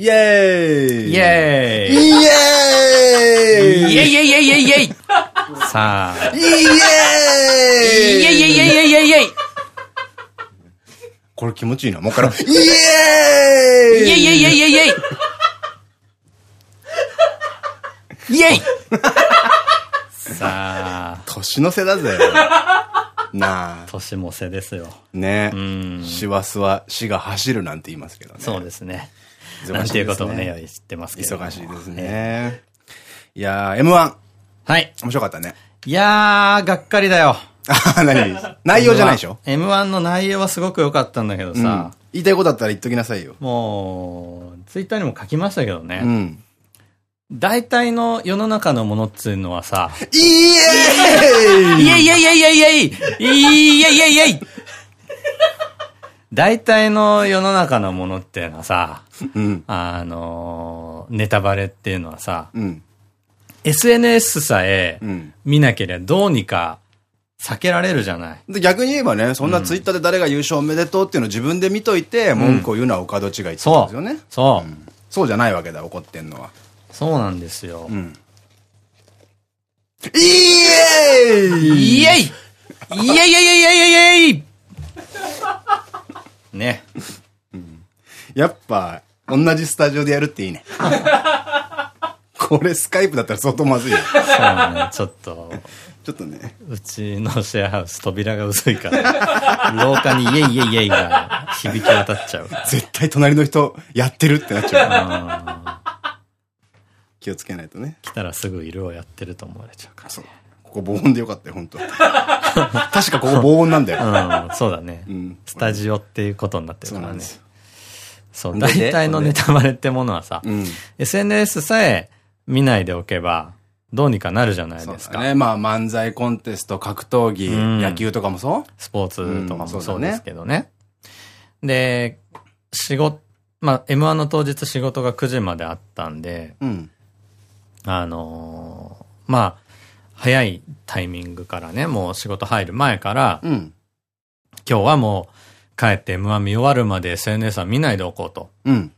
イェーイ。イェーイ。イェーイ。イェイ。イェイ。イェイ。イェイ。イェイ。さあ。イ。ェーイ。イェイ。イェイイェイ。イェイ。イェイ。これ気持ちいいな。もう一回。イェーイ。イェイ。イェイ。イェイ。イェイ。イェイ。さあ。年の瀬だぜ。なあ。年も瀬ですよ。ね。ん。師走は死が走るなんて言いますけどね。そうですね。なんていうこともね、知ってますけど。忙しいですね。いやー、M1。はい。面白かったね。いやー、がっかりだよ。あ、何？内容じゃないでしょ ?M1 の内容はすごく良かったんだけどさ。言いたいことあったら言っときなさいよ。もう、ツイッターにも書きましたけどね。うん。大体の世の中のものっつうのはさ、イエーイイエイイエイイエイイエイイエイイエイイエイ大体の世の中のものっていうのはさ、うん。あのー、ネタバレっていうのはさ、うん。SNS さえうん。見なければどうにか避けられるじゃない。で逆に言えばね、そんなツイッターで誰が優勝おめでとうっていうのを自分で見といて、文句を言うのはお門違いってことですよね。そう。そうじゃないわけだ、怒ってんのは。そうなんですよ。うん。イエーイイエイイエイイエイイエイイエイイエイね。やっぱ、同じスタジオでやるっていいね。これスカイプだったら相当まずいよ。そうね、ちょっと、ちょっとね。うちのシェアハウス扉が薄いから、廊下にイエイイエイイエイが響き渡っちゃう。絶対隣の人やってるってなっちゃう。気をつけないとね。来たらすぐ色をやってると思われちゃうかそう。ここ防音でよかったよ、本当 確かここ防音なんだよ。ら。うん、そうだね。んスタジオっていうことになってるからねそう大体のネタバレってものはさ、うん。SNS さえ見ないでおけば、どうにかなるじゃないですか。ね。まあ漫才コンテスト、格闘技、うん野球とかもそう？スポーツとかもうんそうですけどね。で、仕事、まあ、M1 の当日仕事が9時まであったんで、うん。あのーまあ、早いタイミングからね、もう仕事入る前から、うん。今日はもう帰って M1 見終わるまで SNS は見ないでおこうとうん。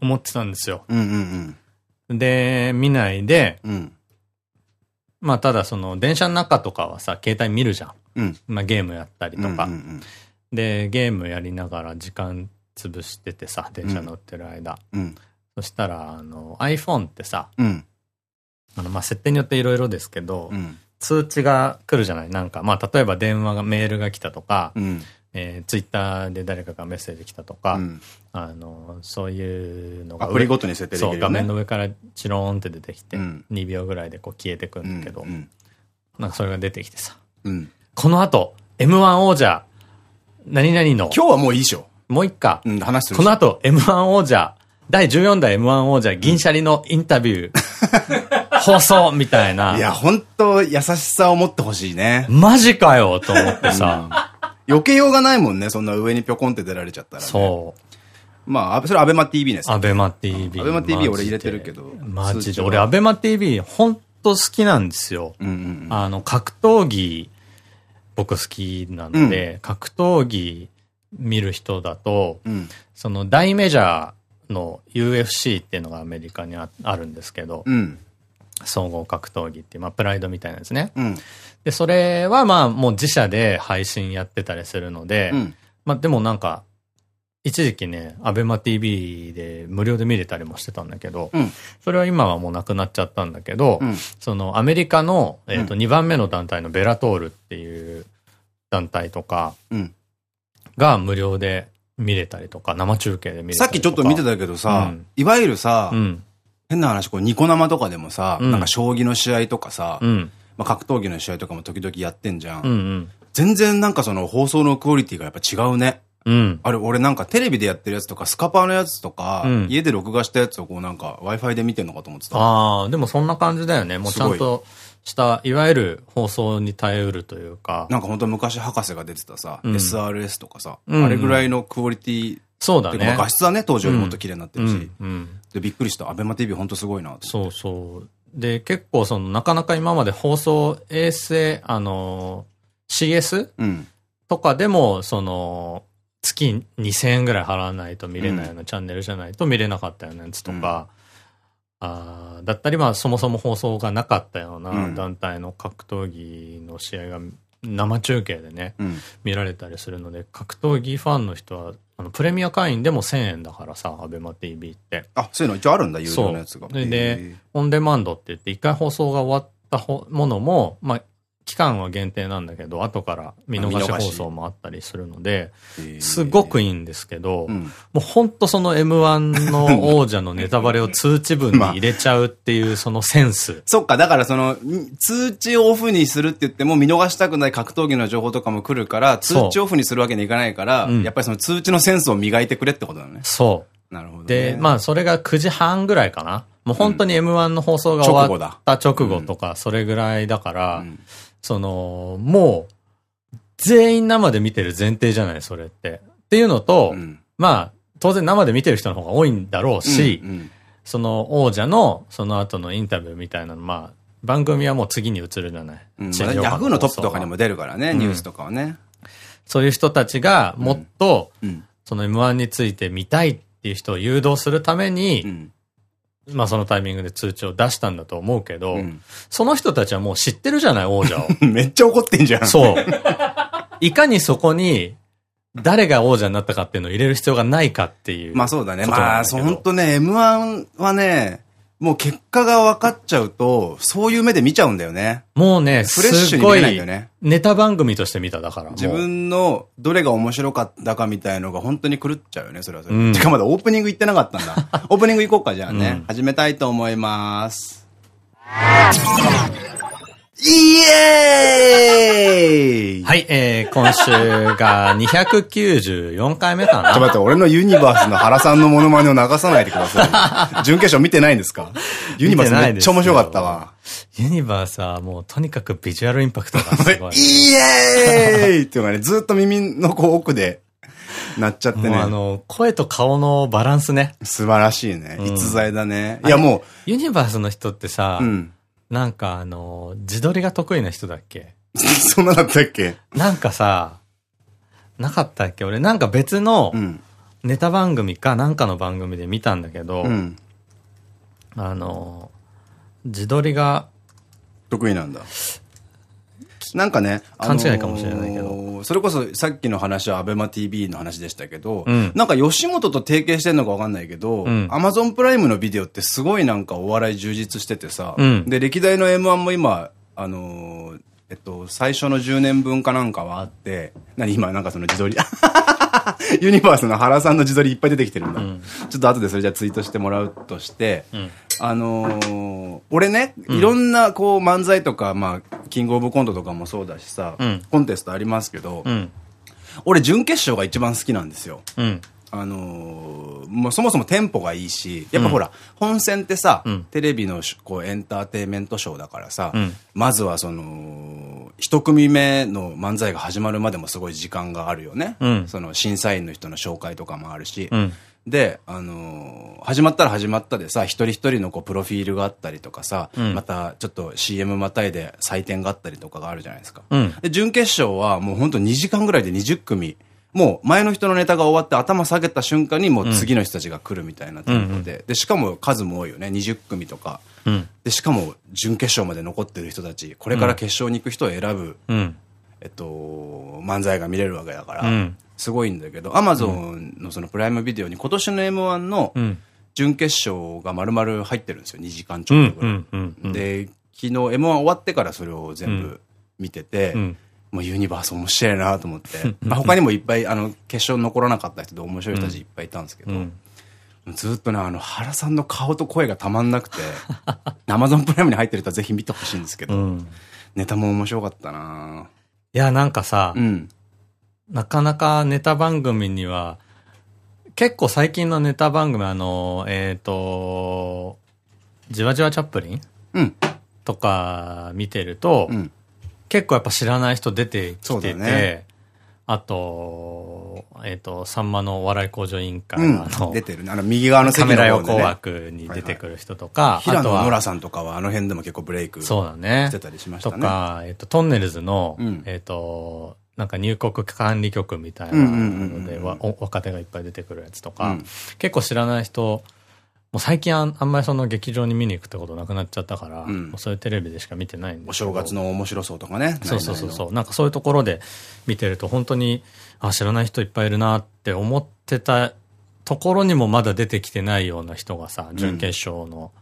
思ってたんですよ。で、見ないで、うん。うん。まあ、ただその電車の中とかはさ、携帯見るじゃん。うん。まあ、ゲームやったりとか。で、ゲームやりながら時間潰しててさ、電車乗ってる間。うん。そしたら、あの、iPhone ってさ、うん。あの、まあ、設定によっていろいろですけど、うん。通知が来るじゃない？なんか、まあ、例えば電話が、メールが来たとか、うん。えー、ツイッターで誰かがメッセージ来たとか、うんあの、そういうのがアプリごとに設定できるよね。画面の上からチローンって出てきて、うん2秒ぐらいでこう消えてくんだけど、うん。なんかそれが出てきてさ、うん。この後、M1 王者、何々の、今日はもういいでしょ。もう一回、うん、話するこの後、M1 王者、第14代 M1 王者、銀シャリのインタビュー、放送みたいな。いや、本当優しさを持ってほしいね。マジかよと思ってさ。避けようがないもんね、そんな上にぴょこんって出られちゃったら、ね。そう。まあ、それアベマ TV です。アベマ TV。アベマ TV 俺入れてるけどマジで。俺、アベマ TV、ほんと好きなんですよ。うんうんあの、格闘技、僕好きなので、格闘技見る人だと、うん。うん。その大メジャーの UFC っていうのがアメリカにああるんですけど、うん。総合格闘技っていう、まあ、プライドみたいなんですね。うん。で、それはまあ、もう自社で配信やってたりするので、うん。まあ、でもなんか、一時期ね、アベマ TV で無料で見れたりもしてたんだけど、うん。それは今はもうなくなっちゃったんだけど、うんそのアメリカの、えっ、と、う2番目の団体のベラトールっていう団体とかうん。が無料で見れたりとか、生中継で見れたさっりとか。きちょっと見てたけどさ、うんいわゆるさ、うん。変な話、こう、ニコ生とかでもさ、うんなんか将棋の試合とかさ、うん。まあ、格闘技の試合とかも時々やってんじゃん。うんうん。全然なんかその放送のクオリティがやっぱ違うね。うん。あれ、俺なんかテレビでやってるやつとか、スカパーのやつとか、うん家で録画したやつをこうなんか Wi-Fi で見てんのかと思ってた。ああ、でもそんな感じだよね。もうちゃんとした、いわゆる放送に耐えうるというか。なんか本当昔博士が出てたさ、うん SRS とかさ、うんうんあれぐらいのクオリティそうだね画。質はね、当時よりもっと綺麗になってるし、うん。うん。で、びっくりした。アベマ TV 本当すごいな。そうそう。で、結構その、なかなか今まで放送、衛星、あの、CS うん。とかでも、その、月2000円ぐらい払わないと見れないようなチャンネルじゃないと見れなかったようなやつとか、うん、あだったり、まあそもそも放送がなかったような団体の格闘技の試合が生中継でね、うん、見られたりするので、格闘技ファンの人は、あの、プレミア会員でも1000円だからさ、アベマ TV って。あ、そういうの一応あるんだ、有料のやつが。で、で、オンデマンドって言って、一回放送が終わったものも、まあ、期間は限定なんだけど、後から見逃し放送もあったりするので、すごくいいんですけど、もうほんとその M1 の王者のネタバレを通知文に 入れちゃうっていうそのセンス。そっか、だからその、通知をオフにするって言っても見逃したくない格闘技の情報とかも来るから、通知オフにするわけにいかないから、やっぱりその通知のセンスを磨いてくれってことだね。そう。なるほど、で、まあそれが9時半ぐらいかな。もう本当に M1 の放送が終わった直後とか、それぐらいだから、その、もう、全員生で見てる前提じゃない、それって。っていうのと、うん、まあ、当然生で見てる人の方が多いんだろうし、うんうん、その王者のその後のインタビューみたいなの、まあ、番組はもう次に移るじゃない。うん、ヤフーのトップとかにも出るからね、ニュースとかはね。そういう人たちがもっと、その M1 について見たいっていう人を誘導するために、まあそのタイミングで通知を出したんだと思うけど、うん、その人たちはもう知ってるじゃない、王者を。めっちゃ怒ってんじゃん。そう。いかにそこに、誰が王者になったかっていうのを入れる必要がないかっていう。まあそうだね。まあ、本当ね、M1 はね、もう結果が分かっちゃうと、そういう目で見ちゃうんだよね。もうね、フレッシュに見えないんだよね。ネタ番組として見ただから。自分のどれが面白かったかみたいのが本当に狂っちゃうよね、それはそれ。うん、てかまだオープニング行ってなかったんだ。オープニング行こうか、じゃあね。うん、始めたいと思います。イエーイはい、えー、今週が294回目かな。ちょっと待って、俺のユニバースの原さんのモノマネを流さないでください。準決勝見てないんですか？ユニバースめっちゃ面白かったわ。ユニバースはもうとにかくビジュアルインパクトがすごい。イエーイっていうのがね、ずっと耳のこう奥でなっちゃってね。あの、声と顔のバランスね。素晴らしいね。逸材だね。いやもう。ユニバースの人ってさ、うんなんかあの、自撮りが得意な人だっけ？そんなだったっけ？なんかさ、なかったっけ？俺なんか別のネタ番組かなんかの番組で見たんだけど、うん、あの、自撮りが得意なんだ。なんかね、勘違いかもしれないけど。それこそさっきの話はアベマ TV の話でしたけど、うん、なんか吉本と提携してんのかわかんないけど、アマゾンプライムのビデオってすごいなんかお笑い充実しててさ、うん、で、歴代の M1 も今、あのー、えっと、最初の10年分かなんかはあって、何今なんかその自撮り、ユニバースの原さんの自撮りいっぱい出てきてるんだ。うん、ちょっと後でそれじゃツイートしてもらうとして、うん、あのー、俺ね、いろんなこう漫才とか、まあ、キングオブコントとかもそうだしさ、うん、コンテストありますけど、俺準決勝が一番好きなんですよ。あのー、もうそもそもテンポがいいし、やっぱほら、うん、本戦ってさ、うん、テレビのこうエンターテイメントショーだからさ、うん、まずはその、一組目の漫才が始まるまでもすごい時間があるよね。その審査員の人の紹介とかもあるし。で、あのー、始まったら始まったでさ、一人一人のこう、プロフィールがあったりとかさ、またちょっと CM またいで採点があったりとかがあるじゃないですか。で、準決勝はもうほんと2時間ぐらいで20組、もう前の人のネタが終わって頭下げた瞬間にもう次の人たちが来るみたいなテンポで、で、しかも数も多いよね、20組とか。うん、で、しかも準決勝まで残ってる人たち、これから決勝に行く人を選ぶ、うん、えっと、漫才が見れるわけだから、すごいんだけど、アマゾンのそのプライムビデオに今年の M1 の準決勝が丸々入ってるんですよ、2時間ちょっとぐらい。で、昨日 M1 終わってからそれを全部見てて、もうユニバース面白いなと思って。まあ他にもいっぱい、あの、決勝残らなかった人で面白い人たちいっぱいいたんですけど、うん。ずっとね、あの、原さんの顔と声がたまんなくて、アマゾンプライムに入ってる人はぜひ見てほしいんですけど、うん、ネタも面白かったないや、なんかさ、うん、なかなかネタ番組には、結構最近のネタ番組、あの、えっ、ー、と、じわじわチャップリンうん。とか見てると、うん。結構やっぱ知らない人出てきてて、ね、あと、えっ、ー、と、さんまの笑い向上委員会の、うん、出てるあの、右側の席の、ね、カメラ横枠に出てくる人とか、平野ノラさんとかはあの辺でも結構ブレイクそうだね。してたりしましたね。とか、えっ、ー、と、トンネルズの、うん、えっと、なんか入国管理局みたいなので、若手がいっぱい出てくるやつとか、うん、結構知らない人、もう最近あんあんまりその劇場に見に行くってことなくなっちゃったから、うん、そういうテレビでしか見てないんでお正月の面白そうとかね。そうそうそうそう。なんかそういうところで見てると本当に、あ、知らない人いっぱいいるなって思ってたところにもまだ出てきてないような人がさ、準決勝の、うん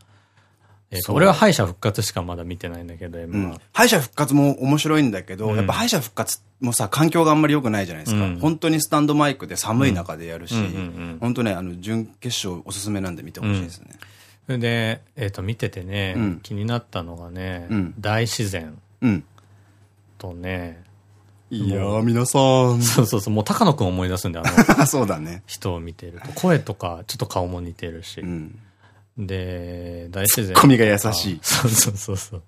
えー、俺は敗者復活しかまだ見てないんだけど、ん。敗者復活も面白いんだけど、うん、やっぱ敗者復活もさ、環境があんまり良くないじゃないですか。うん、本当にスタンドマイクで寒い中でやるし、本当ね、あの、準決勝おすすめなんで見てほしいですね。それで、えっ、ー、と、見ててね、気になったのがね、大自然とね、いやー、皆さん。そうそうそう、もう高野くん思い出すんで、あの、そうだね。人を見てると。声とか、ちょっと顔も似てるし。うんで、大自然。ツッコミが優しい。そうそうそうそう。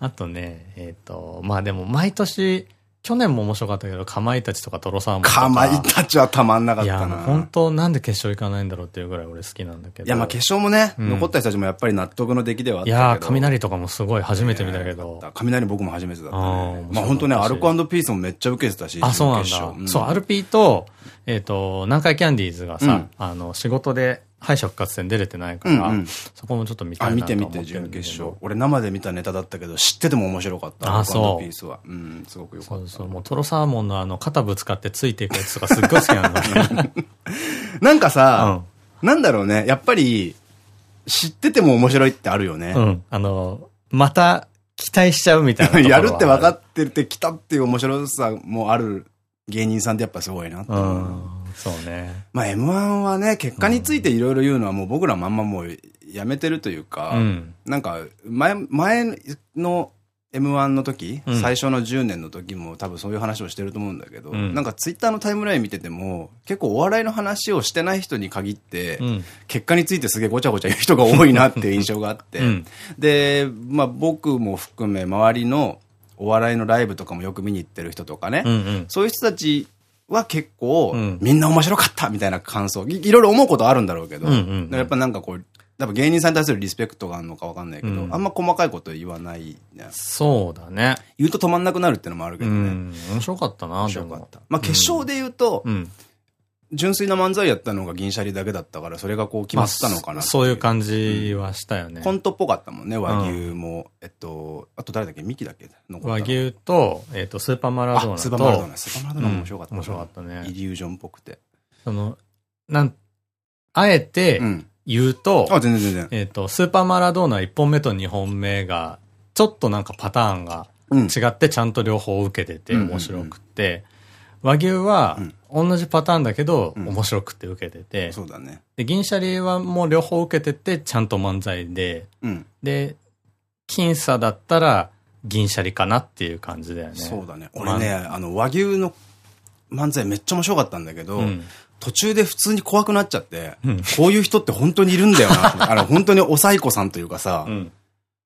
あとね、えっ、ー、と、まあでも毎年、去年も面白かったけど、かまいたちとかトロサーモンとか。かまいたちはたまんなかったな。いや、本当なんで決勝行かないんだろうっていうぐらい俺好きなんだけど。いや、まあ決勝もね、うん、残った人たちもやっぱり納得の出来ではあったけど。いや雷とかもすごい初めて見たけど。雷僕も初めてだった、ね。まあ本当ね、アルコピースもめっちゃ受けてたし。あ、そうなんだ。うん、そう、アルピーと、えっ、ー、と、南海キャンディーズがさ、うん、あの、仕事で、敗者復活戦出れてないから、うんうん、そこもちょっと見たいなと思ってあ、見て見て、準決勝。俺生で見たネタだったけど、知ってても面白かった。あ、そう。ピースは。うん、すごくよかった。そうそう、もうトロサーモンのあの、肩ぶつかってついていくやつとかすっごい好きなんだね。なんかさ、うん、なんだろうね、やっぱり、知ってても面白いってあるよね。うん。あの、また、期待しちゃうみたいな やるって分かってて来たっていう面白さもある芸人さんってやっぱすごいなって。うんそうね。まあ M1 はね、結果についていろいろ言うのはもう僕らまんまもうやめてるというか、うん、なんか前、前の M1 の時、うん、最初の10年の時も多分そういう話をしてると思うんだけど、うん、なんかツイッターのタイムライン見てても、結構お笑いの話をしてない人に限って、うん、結果についてすげえごちゃごちゃ言う人が多いなっていう印象があって、で、まあ僕も含め周りのお笑いのライブとかもよく見に行ってる人とかね、うんうん、そういう人たちは結構、みんな面白かったみたいな感想い、いろいろ思うことあるんだろうけど、やっぱなんかこう、やっぱ芸人さんに対するリスペクトがあるのかわかんないけど、うん、あんま細かいこと言わない、ね。そうだね。言うと止まんなくなるっていうのもあるけどね。面白かったな、面白かった。まあ決勝で言うと、うん純粋な漫才やったのが銀シャリだけだったから、それがこう決まったのかな、まあ、そういう感じはしたよね。コントっぽかったもんね、和牛も。うん、えっと、あと誰だっけミキだっけ和牛と、えっと、スーパーマラドーナと。スーパーマラドーナ。スーパーマラドーナ面白かった、面白かったね。イリュージョンっぽくて。その、なん、あえて言うと、あ、全然全然。えっと、スーパーマラドーナ1本目と2本目が、ちょっとなんかパターンが違ってちゃんと両方受けてて面白くて、和牛は、同じパターンだけど、面白くて受けてて。そうだね。で、銀シャリはもう両方受けてて、ちゃんと漫才で、うん、で、僅差だったら、銀シャリかなっていう感じだよね。そうだね。俺ね、あの、和牛の漫才めっちゃ面白かったんだけど、うん、途中で普通に怖くなっちゃって、うん、こういう人って本当にいるんだよな。あの、本当におサイコさんというかさ、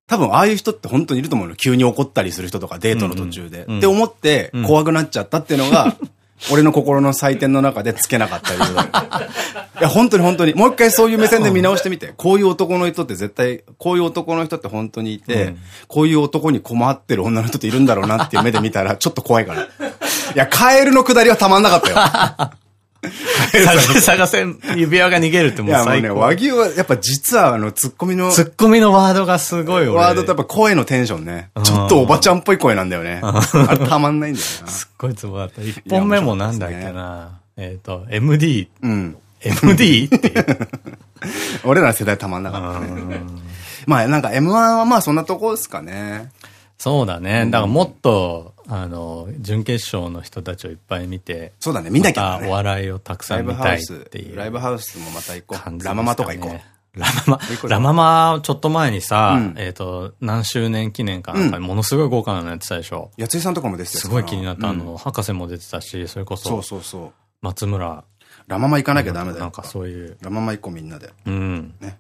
多分ああいう人って本当にいると思うの。急に怒ったりする人とかデートの途中で。って思って怖くなっちゃったっていうのが、俺の心の採点の中でつけなかった理由 いや、本当に本当に。もう一回そういう目線で見直してみて。こういう男の人って絶対、こういう男の人って本当にいて、うん、こういう男に困ってる女の人っているんだろうなっていう目で見たら、ちょっと怖いから。いや、カエルの下りはたまんなかったよ。探せ、指輪が逃げるってもう最高。いやもうね、和牛はやっぱ実はあの、ツッコミの。ツッコミのワードがすごいワードとやっぱ声のテンションね。ちょっとおばちゃんっぽい声なんだよね。あれたまんないんだよな。すっごいツボだった。一本目もなんだっけな。えっと、MD。うん。MD? っていう。俺ら世代たまんなかったね。まあなんか M1 はまあそんなとこですかね。そうだね。だからもっと、あの、準決勝の人たちをいっぱい見て。そうだね、見なきゃ、ね。お笑いをたくさん見たいっていう。ライブハウスもまた行こう。ラママとか行こう。ラママ、ラママ、ちょっと前にさ、えっと、何周年記念かなんか、ものすごい豪華なのやってたでしょ。やついさんとかも出てたすごい気になった。あの、博士も出てたし、それこそ。そうそうそう。松村。ラママ行かなきゃダメだよ。なんかそういう。ラママ行こうみんなで。うん。ね。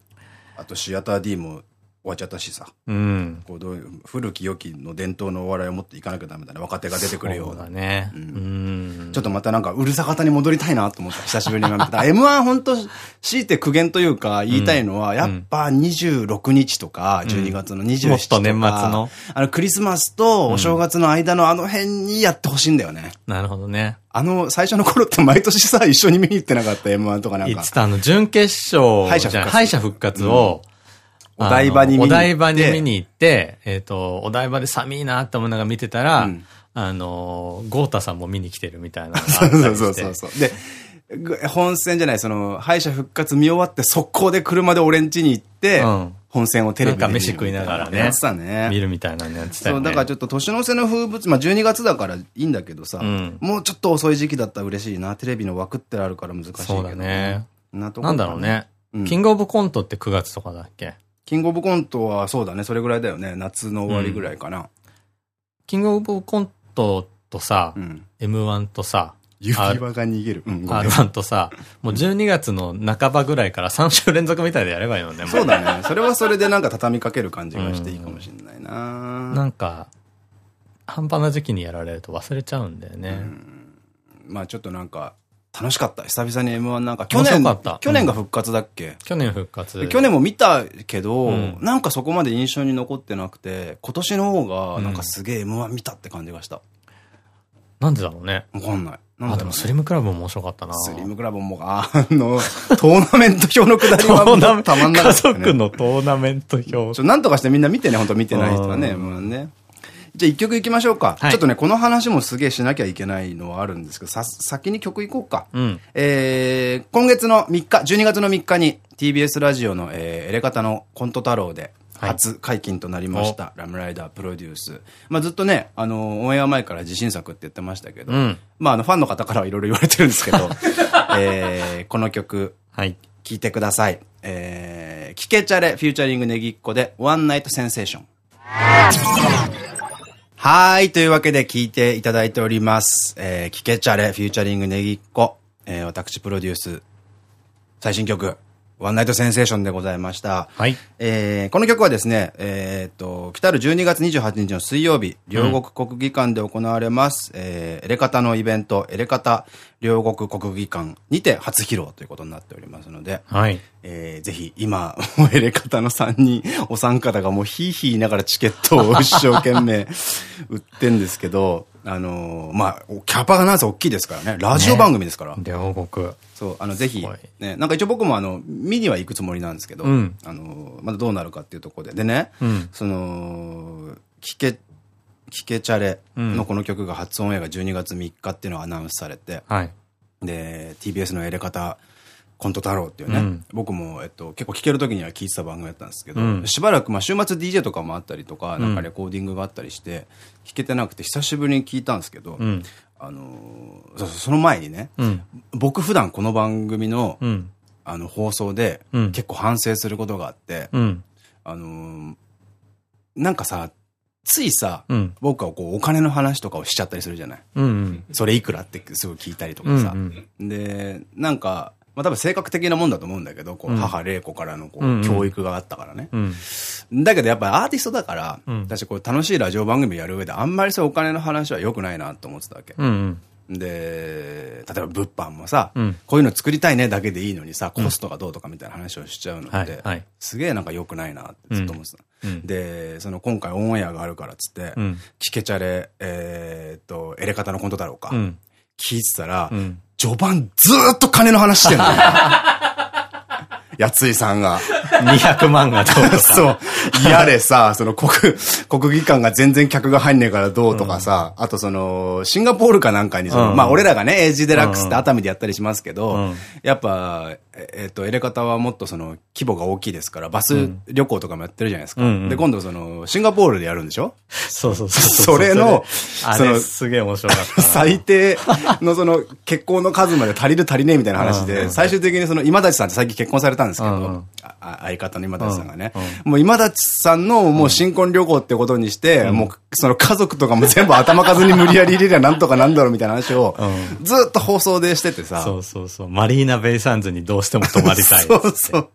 あとシアター D も終わっちゃったしさ。うん。こうどう古き良きの伝統のお笑いを持っていかなきゃダメだね。若手が出てくるような。ね。うん。ちょっとまたなんかうるさ方に戻りたいなと思った。久しぶりに見た。M1 本当強いて苦言というか言いたいのは、やっぱ26日とか、12月の27日とか、年末の。あのクリスマスとお正月の間のあの辺にやってほしいんだよね。なるほどね。あの、最初の頃って毎年さ、一緒に見に行ってなかった M1 とかなんか。言ってたあの、準決勝。敗者復活。敗者復活を、お台場に見に行って。お台場に見に行って、えっ、と、お台場で寒いなって思いながら見てたら、うんあの、ゴータさんも見に来てるみたいなそうそうそうそう。で、本戦じゃない、その、敗者復活見終わって速攻で車で俺ん家に行って、うん、本戦をテレビで見る。飯食いながらね。やってたね。見るみたいなね、やってたね。そう、だからちょっと年の瀬の風物、まあ12月だからいいんだけどさ、うん、もうちょっと遅い時期だったら嬉しいな。テレビの枠ってあるから難しいけど。そうだね。なとなんだろうね。うん、キングオブコントって9月とかだっけ？キングオブコントはそうだね、それぐらいだよね。夏の終わりぐらいかな。キングオブコントとさ、うん、M1 とさ、指輪が逃げる。うん、R1 とさ、もう12月の半ばぐらいから3週連続みたいでやればいいのね。そうだね。それはそれでなんか畳みかける感じがしていいかもしれないな、うん、なんか、半端な時期にやられると忘れちゃうんだよね。うん、まあちょっとなんか、楽しかった。久々に M1 なんか、去年、去年が復活だっけ、去年復活。去年も見たけど、なんかそこまで印象に残ってなくて、今年の方がなんかすげえ M1 見たって感じがした。なんでだろうね。わかんない。あ、でもスリムクラブも面白かったな。スリムクラブも、あの、トーナメント表のくだりはたまんなかった、ね。家族のトーナメント表。ちょ、なんとかしてみんな見てね、本当見てない人はね、もうね。じゃあ一曲いきましょうか。はい、ちょっとね、この話もすげえしなきゃいけないのはあるんですけど、さ、先に曲いこうか。うん、えー、今月の3日、12月の3日に TBS ラジオの、えー、エレカタのコント太郎で、初解禁となりました、ラムライダープロデュース。まあずっとね、あの、オンエア前から自信作って言ってましたけど、うん、まああの、ファンの方からはいろいろ言われてるんですけど、えー、この曲、はい、聴いてください。えー、キケチャレ、フューチャリングネギっ子で、ワンナイトセンセーション。はい。というわけで聞いていただいております。えー、聞けちゃれ、フューチャリングネギっ子、えー、私プロデュース、最新曲、ワンナイトセンセーションでございました。はい。えー、この曲はですね、えっと、来たる12月28日の水曜日、両国国技館で行われます、うん、えー、エレカタのイベント、エレカタ両国国技館にて初披露ということになっておりますので、はい。えー、ぜひ今、エレカタの3人、お三方がもうヒーヒー言いながらチケットを一生懸命売ってんですけど、あのー、まあ、キャパがなんせ大きいですからね。ラジオ番組ですから。ね、両国。そう、あの、ぜひ、ね、なんか一応僕もあの、見には行くつもりなんですけど、うん、あの、まだどうなるかっていうところで。でね、うん、その、聞け、聞けチャレのこの曲が初オンエアが12月3日っていうのがアナウンスされて、はい、で、TBS のやり方、コント太郎っていうね、うん、僕も、えっと、結構聴ける時には聴いてた番組だったんですけど、うん、しばらく、まあ、週末 DJ とかもあったりとか、なんかレコーディングがあったりして、聴けてなくて、久しぶりに聴いたんですけど、うん、あのー、その前にね、うん、僕普段この番組の、うん、あの、放送で、結構反省することがあって、うん、あのー、なんかさ、ついさ、僕はこう、お金の話とかをしちゃったりするじゃない。うんうん、それいくらってすぐ聞いたりとかさ。うんうん、で、なんか、まあ多分性格的なもんだと思うんだけど、こう、母玲子からのこう、教育があったからね。だけどやっぱりアーティストだから、私こう楽しいラジオ番組やる上であんまりそうお金の話は良くないなと思ってたわけ。で、例えば物販もさ、うん、こういうの作りたいねだけでいいのにさ、コストがどうとかみたいな話をしちゃうのって、すげえなんか良くないなってずっと思ってた。うん、で、その今回オンエアがあるからっつって、うん、キケチャレ、えー、っと、エレカタのコントだろうか、聞いてたら、序盤ずーっと金の話してんの。やついさんが。200万がどうとか。そう。やれさ、その国、国技館が全然客が入んねえからどうとかさ、うん、あとその、シンガポールかなんかにその、うん、まあ俺らがね、エイジデラックスって熱海でやったりしますけど、うん、やっぱ、えっと、エレカタはもっとその、規模が大きいですから、バス旅行とかもやってるじゃないですか。で、今度その、シンガポールでやるんでしょ？そうそうそうそれの、その、すげえ面白かった。最低のその、結婚の数まで足りる足りねえみたいな話で、最終的にその、今立さんって最近結婚されたんですけど、相方の今立さんがね。もう今立さんのもう新婚旅行ってことにして、もう、その家族とかも全部頭数に無理やり入れりゃなんとかなんだろうみたいな話を、ずっと放送でしててさ。そうそうそう。マリーナ・ベイサンズにどうしても泊まりたい。そうそう。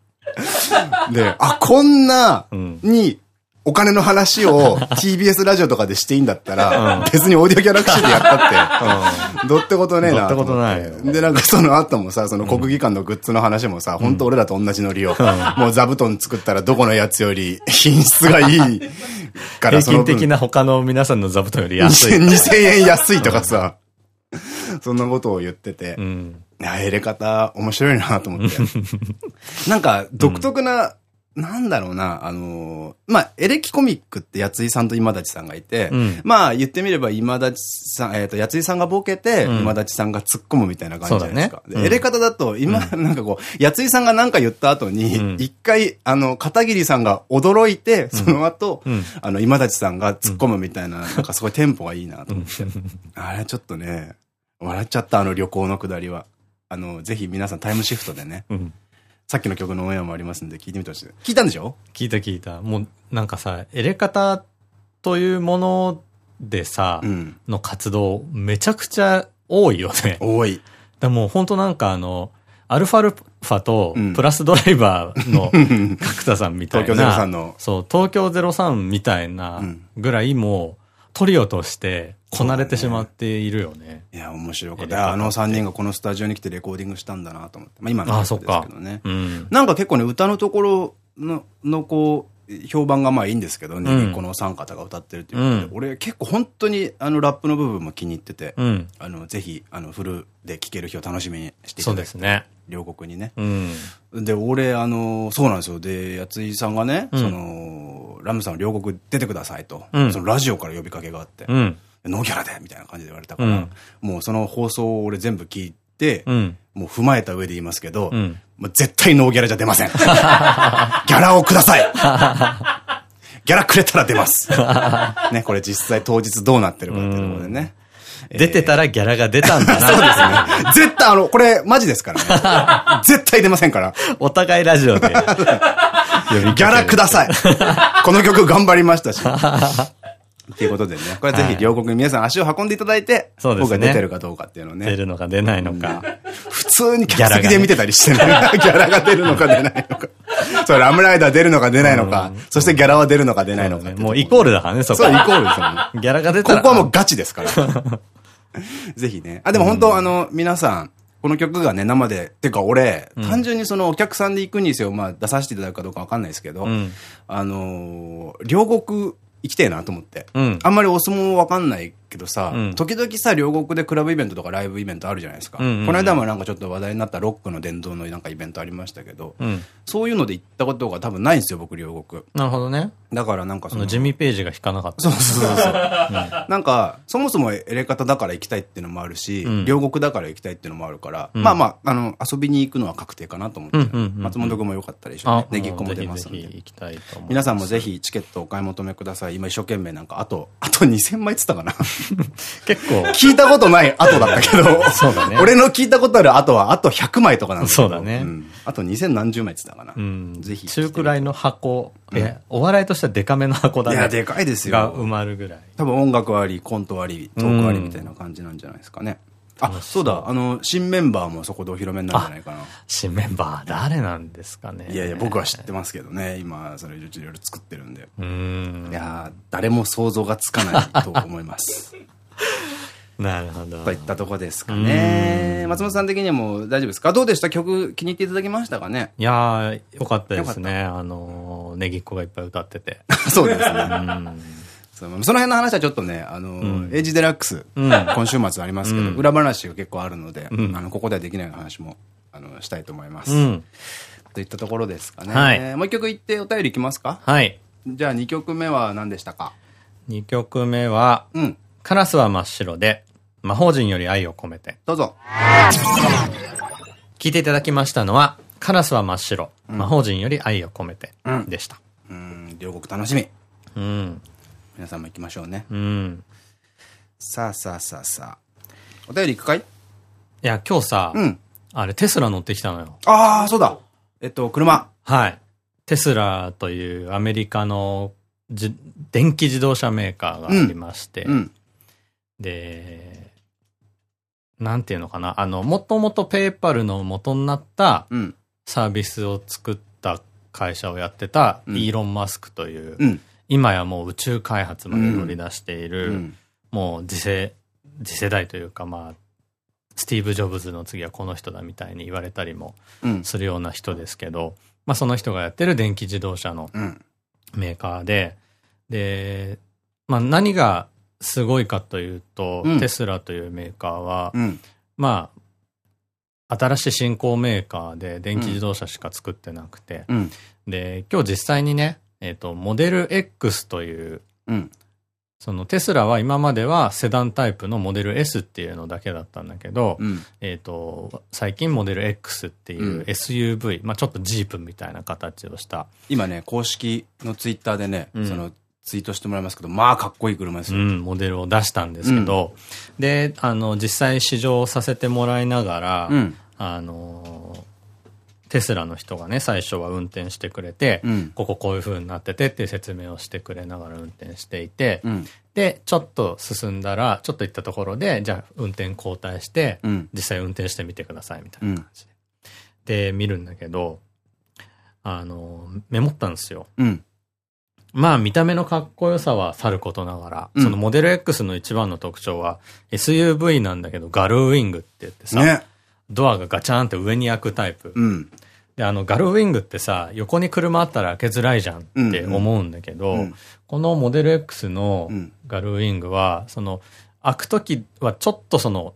で、あ、こんなに、お金の話を TBS ラジオとかでしていいんだったら、別にオーディオギャラクシーでやったって、どってことねえな。どってことない。で、なんかその後もさ、その国技館のグッズの話もさ、本当俺らと同じノリを、もう座布団作ったらどこのやつより品質がいいから、平均的な他の皆さんの座布団より安い。2000円安いとかさ、そんなことを言ってて、うん、入れ方面白いなと思って。なんか独特ななんだろうな、あのー、まあ、エレキコミックってやついさんと今立さんがいて、うん、まあ、言ってみれば今立さん、えっ、ー、と、やついさんがボケて、うん、今立さんが突っ込むみたいな感じじゃないですか。ね、エレ方だと、今、なんかこう、やついさんが何か言った後に、一回、あの、片桐さんが驚いて、その後、あの、今立さんが突っ込むみたいな、なんかすごいテンポがいいなと思って。あれちょっとね、笑っちゃった、あの旅行のくだりは。あの、ぜひ皆さんタイムシフトでね、さっきの曲のオンエアもありますんで聞いてみてほしい。聞いたんでしょ？聞いた聞いた。もうなんかさ、エレカタというものでさ、うん、の活動めちゃくちゃ多いよね。多い。でも本当なんかあの、アルファルファとプラスドライバーの 角田さんみたいな。東京03の。そう、東京03みたいなぐらいもう、トリオとしてこなれてしまっているよね。いや、面白かった。あの3人がこのスタジオに来てレコーディングしたんだなと思って。まあ今の話ですけどね。うん、なんか結構ね、歌のところの、のこう、評判がまあいいんですけどね、うん、この三方が歌ってるっていうことで、うん、俺結構本当にあのラップの部分も気に入ってて、うん、あの、ぜひ、あの、フルで聴ける日を楽しみにしていただいて。そうですね。両国にね。で、俺、あの、そうなんですよ。で、やついさんがね、その、ラムさん両国出てくださいと、そのラジオから呼びかけがあって、ノーギャラでみたいな感じで言われたから、もうその放送を俺全部聞いて、もう踏まえた上で言いますけど、もう絶対ノーギャラじゃ出ません。ギャラをくださいギャラくれたら出ます。ね、これ実際当日どうなってるかっていうところでね。出てたらギャラが出たんだな。そうですね。絶対、あの、これ、マジですからね。絶対出ませんから。お互いラジオで。ギャラください。この曲頑張りましたし。っていうことでね。これぜひ両国に皆さん足を運んでいただいて、そうですね。僕が出てるかどうかっていうのをね。出るのか出ないのか。普通に客席で見てたりしてね。ギャラが出るのか出ないのか。そう、ラムライダー出るのか出ないのか。そしてギャラは出るのか出ないのか。もうイコールだからね、そこ。そう、イコールですよね。ギャラが出たら。ここはもうガチですから。ぜひね。あ、でも本当あの、皆さん、この曲がね、生で、てか俺、単純にそのお客さんで行くにせよ、まあ出させていただくかどうかわかんないですけど、あの両国行きたいなと思って。うん、あんまりお相撲わかんないけどさ、うん、時々さ、両国でクラブイベントとかライブイベントあるじゃないですか。この間もなんかちょっと話題になったロックの伝道のなんかイベントありましたけど、うん、そういうので行ったことが多分ないんですよ、僕両国。なるほどね。だからなんかその。ジミー・ページが弾かなかった。そうそうそう。なんか、そもそもエレ方だから行きたいっていうのもあるし、両国だから行きたいっていうのもあるから、まあまあ、あの、遊びに行くのは確定かなと思って、松本君もよかったら一緒にねぎっこも出ますんで。皆さんもぜひチケットお買い求めください。今一生懸命なんか、あと、あと2000枚って言ったかな 結構。聞いたことない後だったけど、そうだね。俺の聞いたことある後は、あと100枚とかなんですそうだね。あと2000何十枚って言ったかな。うん。ぜひ。中くらいの箱。え、お笑いとしてはデカめの箱だね。いや、でかいですよ。が埋まるぐらい。多分音楽あり、コントあり、トークありみたいな感じなんじゃないですかね。あ、そうだ、あの、新メンバーもそこでお披露目になるんじゃないかな。新メンバー、誰なんですかね。いやいや、僕は知ってますけどね。今、それいろいろ作ってるんで。うん。いや誰も想像がつかないと思います。なるほど。といったとこですかね。松本さん的にも大丈夫ですか？どうでした？曲気に入っていただきましたかね？いやー、よかったですね。あの、ネギっ子がいっぱい歌ってて。そうですね。その辺の話はちょっとね、あの、エイジデラックス、今週末ありますけど、裏話が結構あるので、あの、ここではできない話も、あの、したいと思います。といったところですかね。はい、もう一曲言ってお便りいきますか？はい。じゃあ2曲目は何でしたか ?2 曲目は、うん。カラスは真っ白で、魔法陣より愛を込めて。どうぞ。聞いていただきましたのは、カラスは真っ白、うん、魔法陣より愛を込めてでした。うん、両国楽しみ。うん。皆さんも行きましょうね。うん。さあさあさあさあ。お便り行くかい？いや、今日さ、うん。あれ、テスラ乗ってきたのよ。ああ、そうだ。えっと、車。はい。テスラというアメリカのじ電気自動車メーカーがありまして、うん、で、なんていうのかな、あの、もともとペーパルの元になったサービスを作った会社をやってたイーロン・マスクという、今やもう宇宙開発まで乗り出している、もう次世、次世代というかまあ、スティーブ・ジョブズの次はこの人だみたいに言われたりもするような人ですけど、まあその人がやってる電気自動車のメーカーで、で、まあ何がすごいかというと、うん、テスラというメーカーは、うん、まあ、新しい新興メーカーで電気自動車しか作ってなくて、うん、で、今日実際にね、えっ、ー、と、モデル X という、そのテスラは今まではセダンタイプのモデル S っていうのだけだったんだけど、えっと、最近モデル X っていう SUV、まあちょっとジープみたいな形をした。今ね、公式のツイッターでね、そのツイートしてもらいますけど、まあかっこいい車ですよ。うん、モデルを出したんですけど、うん、で、あの、実際試乗させてもらいながら、うん、あの、テスラの人がね、最初は運転してくれて、うん、こここういう風になっててっていう説明をしてくれながら運転していて、で、ちょっと進んだら、ちょっと行ったところで、じゃあ運転交代して、実際運転してみてくださいみたいな感じで。で、見るんだけど、あの、メモったんですよ。うん。まあ見た目のかっこよさはさることながら、うん、そのモデル X の一番の特徴は SUV なんだけどガルウィングって言ってさ、ね、ドアがガチャンって上に開くタイプ。うん、で、あのガルウィングってさ、横に車あったら開けづらいじゃんって思うんだけど、このモデル X のガルウィングは、その開くときはちょっとその、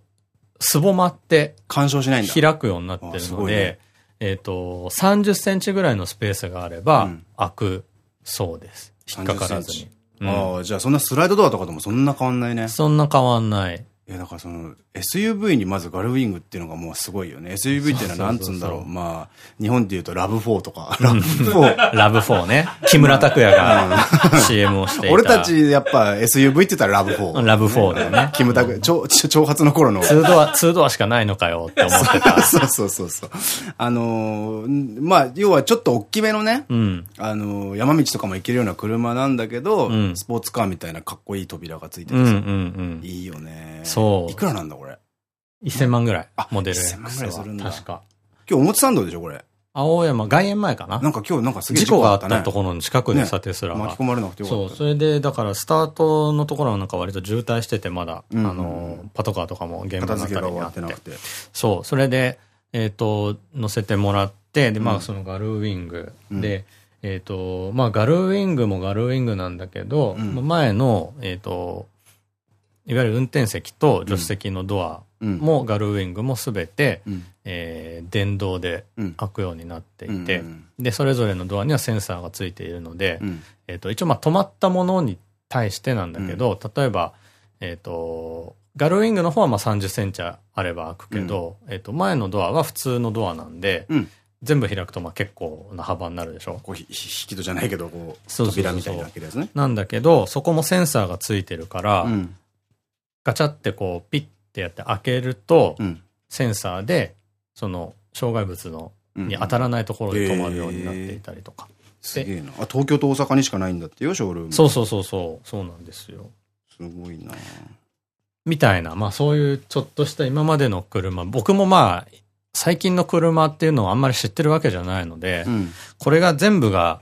すぼまって干渉しない開くようになってるので、ね、えっと、30センチぐらいのスペースがあれば開く。そうです。引っかからずに。ああ、じゃあそんなスライドドアとかでもそんな変わんないね。そんな変わんない。いや、だからその、SUV にまずガルウィングっていうのがもうすごいよね。SUV っていうのはなんつうんだろう。まあ、日本で言うとラブ4とか。ラブ4。ラブ4ね。木村拓哉が CM をしていた。俺たちやっぱ SUV って言ったらラブ4。ラブ4だよね。木村拓哉、長髪の頃の。2ドア、2ドアしかないのかよって思ってた。そうそうそうそう。あのー、まあ、要はちょっと大きめのね、うん、あのー、山道とかも行けるような車なんだけど、うん、スポーツカーみたいなかっこいい扉がついててさ。いいよね。そう。いくらなんだこれ？1000万ぐらい。あ、モデル X は。1000万ぐらいするんだ。確か。今日表参道でしょ、これ。青山、外苑前かな？なんか今日なんかすげえ事故があったところの近くでさ、テスラが。巻き込まれなくてよかった。そう、それで、だからスタートのところはなんか割と渋滞してて、まだ、あの、パトカーとかも現場のあたりにあって。そう、それで、えっと、乗せてもらって、で、まあそのガルウィングで、えっと、まあガルウィングもガルウィングなんだけど、前の、えっと、いわゆる運転席と助手席のドアもガルウィングもすべて、えー、電動で開くようになっていて、で、それぞれのドアにはセンサーがついているので、えっと、一応まあ止まったものに対してなんだけど、例えば、えっと、ガルウィングの方はまあ30センチあれば開くけど、えっと、前のドアは普通のドアなんで、全部開くとまあ結構な幅になるでしょ？こう引き戸じゃないけど、こう、扉みたいに開けるやつね。なんだけど、そこもセンサーがついてるから、うん、ガチャってこう、ピッってやって開けると、センサーで、その、障害物の、に当たらないところで止まるようになっていたりとか。すげえな。あ、東京と大阪にしかないんだってよ、ショールーム。そうそうそうそう、そうなんですよ。すごいなみたいな、まあそういうちょっとした今までの車、僕もまあ、最近の車っていうのをあんまり知ってるわけじゃないので、うん、これが全部が、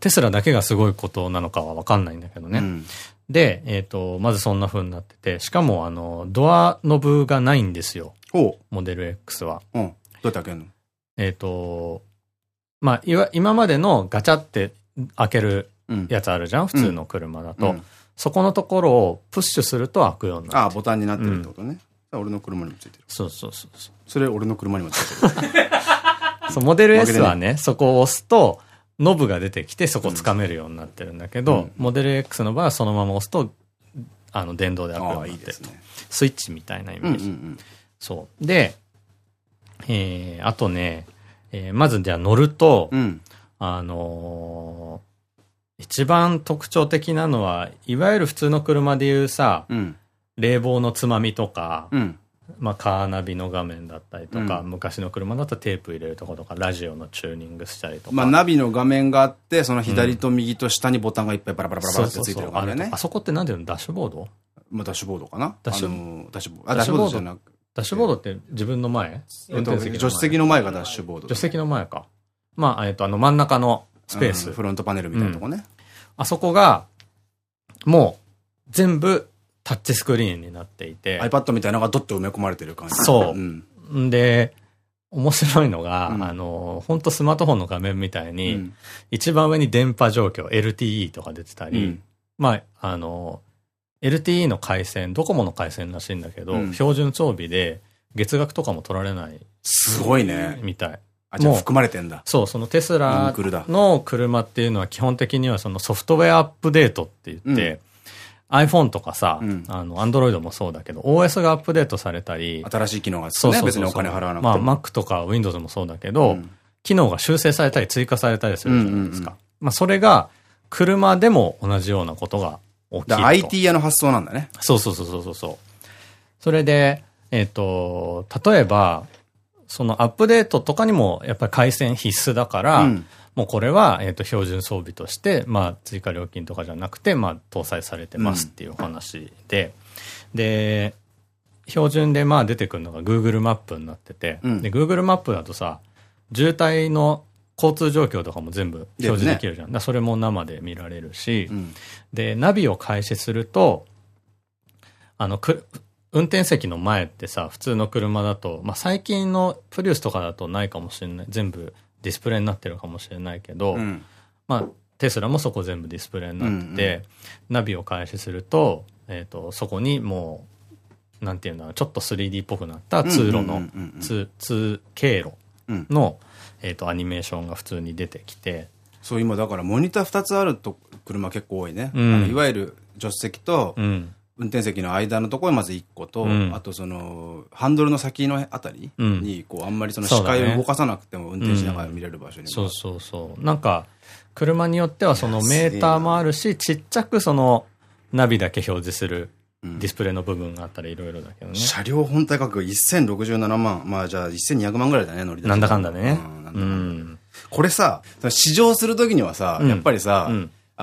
テスラだけがすごいことなのかはわかんないんだけどね。うん、で、えっ、ー、と、まずそんな風になってて、しかもあの、ドアノブがないんですよ。モデル X は。うん。どうやって開けるの？えっと、まあ、いわ、今までのガチャって開けるやつあるじゃん、うん、普通の車だと。うん、そこのところをプッシュすると開くようになる。ああ、ボタンになってるってことね。うん、俺の車にもついてる。そうそうそうそれ俺の車にもついてる。そう、モデル S はね、そこを押すと、ノブが出てきてそこ掴めるようになってるんだけど、うん、モデル X の場合はそのまま押すと、あの、電動で開くようになってると。ね、スイッチみたいなイメージ。そう。で、えー、あとね、えー、まずじゃあ乗ると、うん、あのー、一番特徴的なのは、いわゆる普通の車でいうさ、うん、冷房のつまみとか、うん、まあ、カーナビの画面だったりとか、うん、昔の車だとテープ入れるところとか、ラジオのチューニングしたりとか。まあ、ナビの画面があって、その左と右と下にボタンがいっぱいバラバラバラバラってついてるからね。あそこってなんていうの？ダッシュボード？まあ、ダッシュボードかな？ダッシュ、ダッシュボード。あ、ダッシュボード？じゃなくダッシュボードって自分の前？助手席の前がダッシュボード。助手席の前か。まあ、えっと、あの真ん中のスペース。フロントパネルみたいなとこね。あそこが、もう、全部、タッチスクリーンになっていて。iPad みたいなのがドッと埋め込まれてる感じ。そう。うん、で、面白いのが、うん、あの、本当スマートフォンの画面みたいに、うん、一番上に電波状況、LTE とか出てたり、うん、まあ、あの、LTE の回線、ドコモの回線らしいんだけど、標準装備で月額とかも取られない。すごいね。みたい。あ、じゃ含まれてんだ。そう、そのテスラの車っていうのは基本的にはそのソフトウェアアップデートって言って、iPhone とかさ、うん、あの、Android もそうだけど、OS がアップデートされたり、新しい機能がそうそう別にお金払わなくてまあ、Mac とか Windows もそうだけど、うん、機能が修正されたり追加されたりするじゃないですか。まあ、それが、車でも同じようなことが起きると。IT 屋の発想なんだね。そうそうそうそうそう。それで、えっ、ー、と、例えば、そのアップデートとかにもやっぱり回線必須だから、うんもうこれは、えっと、標準装備として、まあ、追加料金とかじゃなくて、まあ、搭載されてますっていうお話で、うん、で、標準でまあ出てくるのが Google マップになってて、うん、で、Google マップだとさ、渋滞の交通状況とかも全部表示できるじゃん。ね、それも生で見られるし、うん、で、ナビを開始すると、あの、く、運転席の前ってさ、普通の車だと、まあ、最近のプリウスとかだとないかもしれない。全部ディスプレイになってるかもしれないけど、うん、まあ、テスラもそこ全部ディスプレイになってて、うんうん、ナビを開始すると、えっ、と、そこにもう、なんていうんだろう、ちょっと 3D っぽくなった通路の、通、経路の、うん、えっと、アニメーションが普通に出てきて。そう、今だからモニター2つあると車結構多いね。うん、いわゆる助手席と、うん運転席の間のところにまず1個と、うん、あとその、ハンドルの先のあたりに、こう、あんまりその視界を動かさなくても運転しながら見れる場所に、そうそうそう。なんか、車によってはそのメーターもあるし、ちっちゃくその、ナビだけ表示するディスプレイの部分があったらいろいろだけどね。車両本体価格1067万。まあじゃあ1200万ぐらいだね、乗り出し。なんだかんだね。うん。これさ、試乗するときにはさ、やっぱりさ、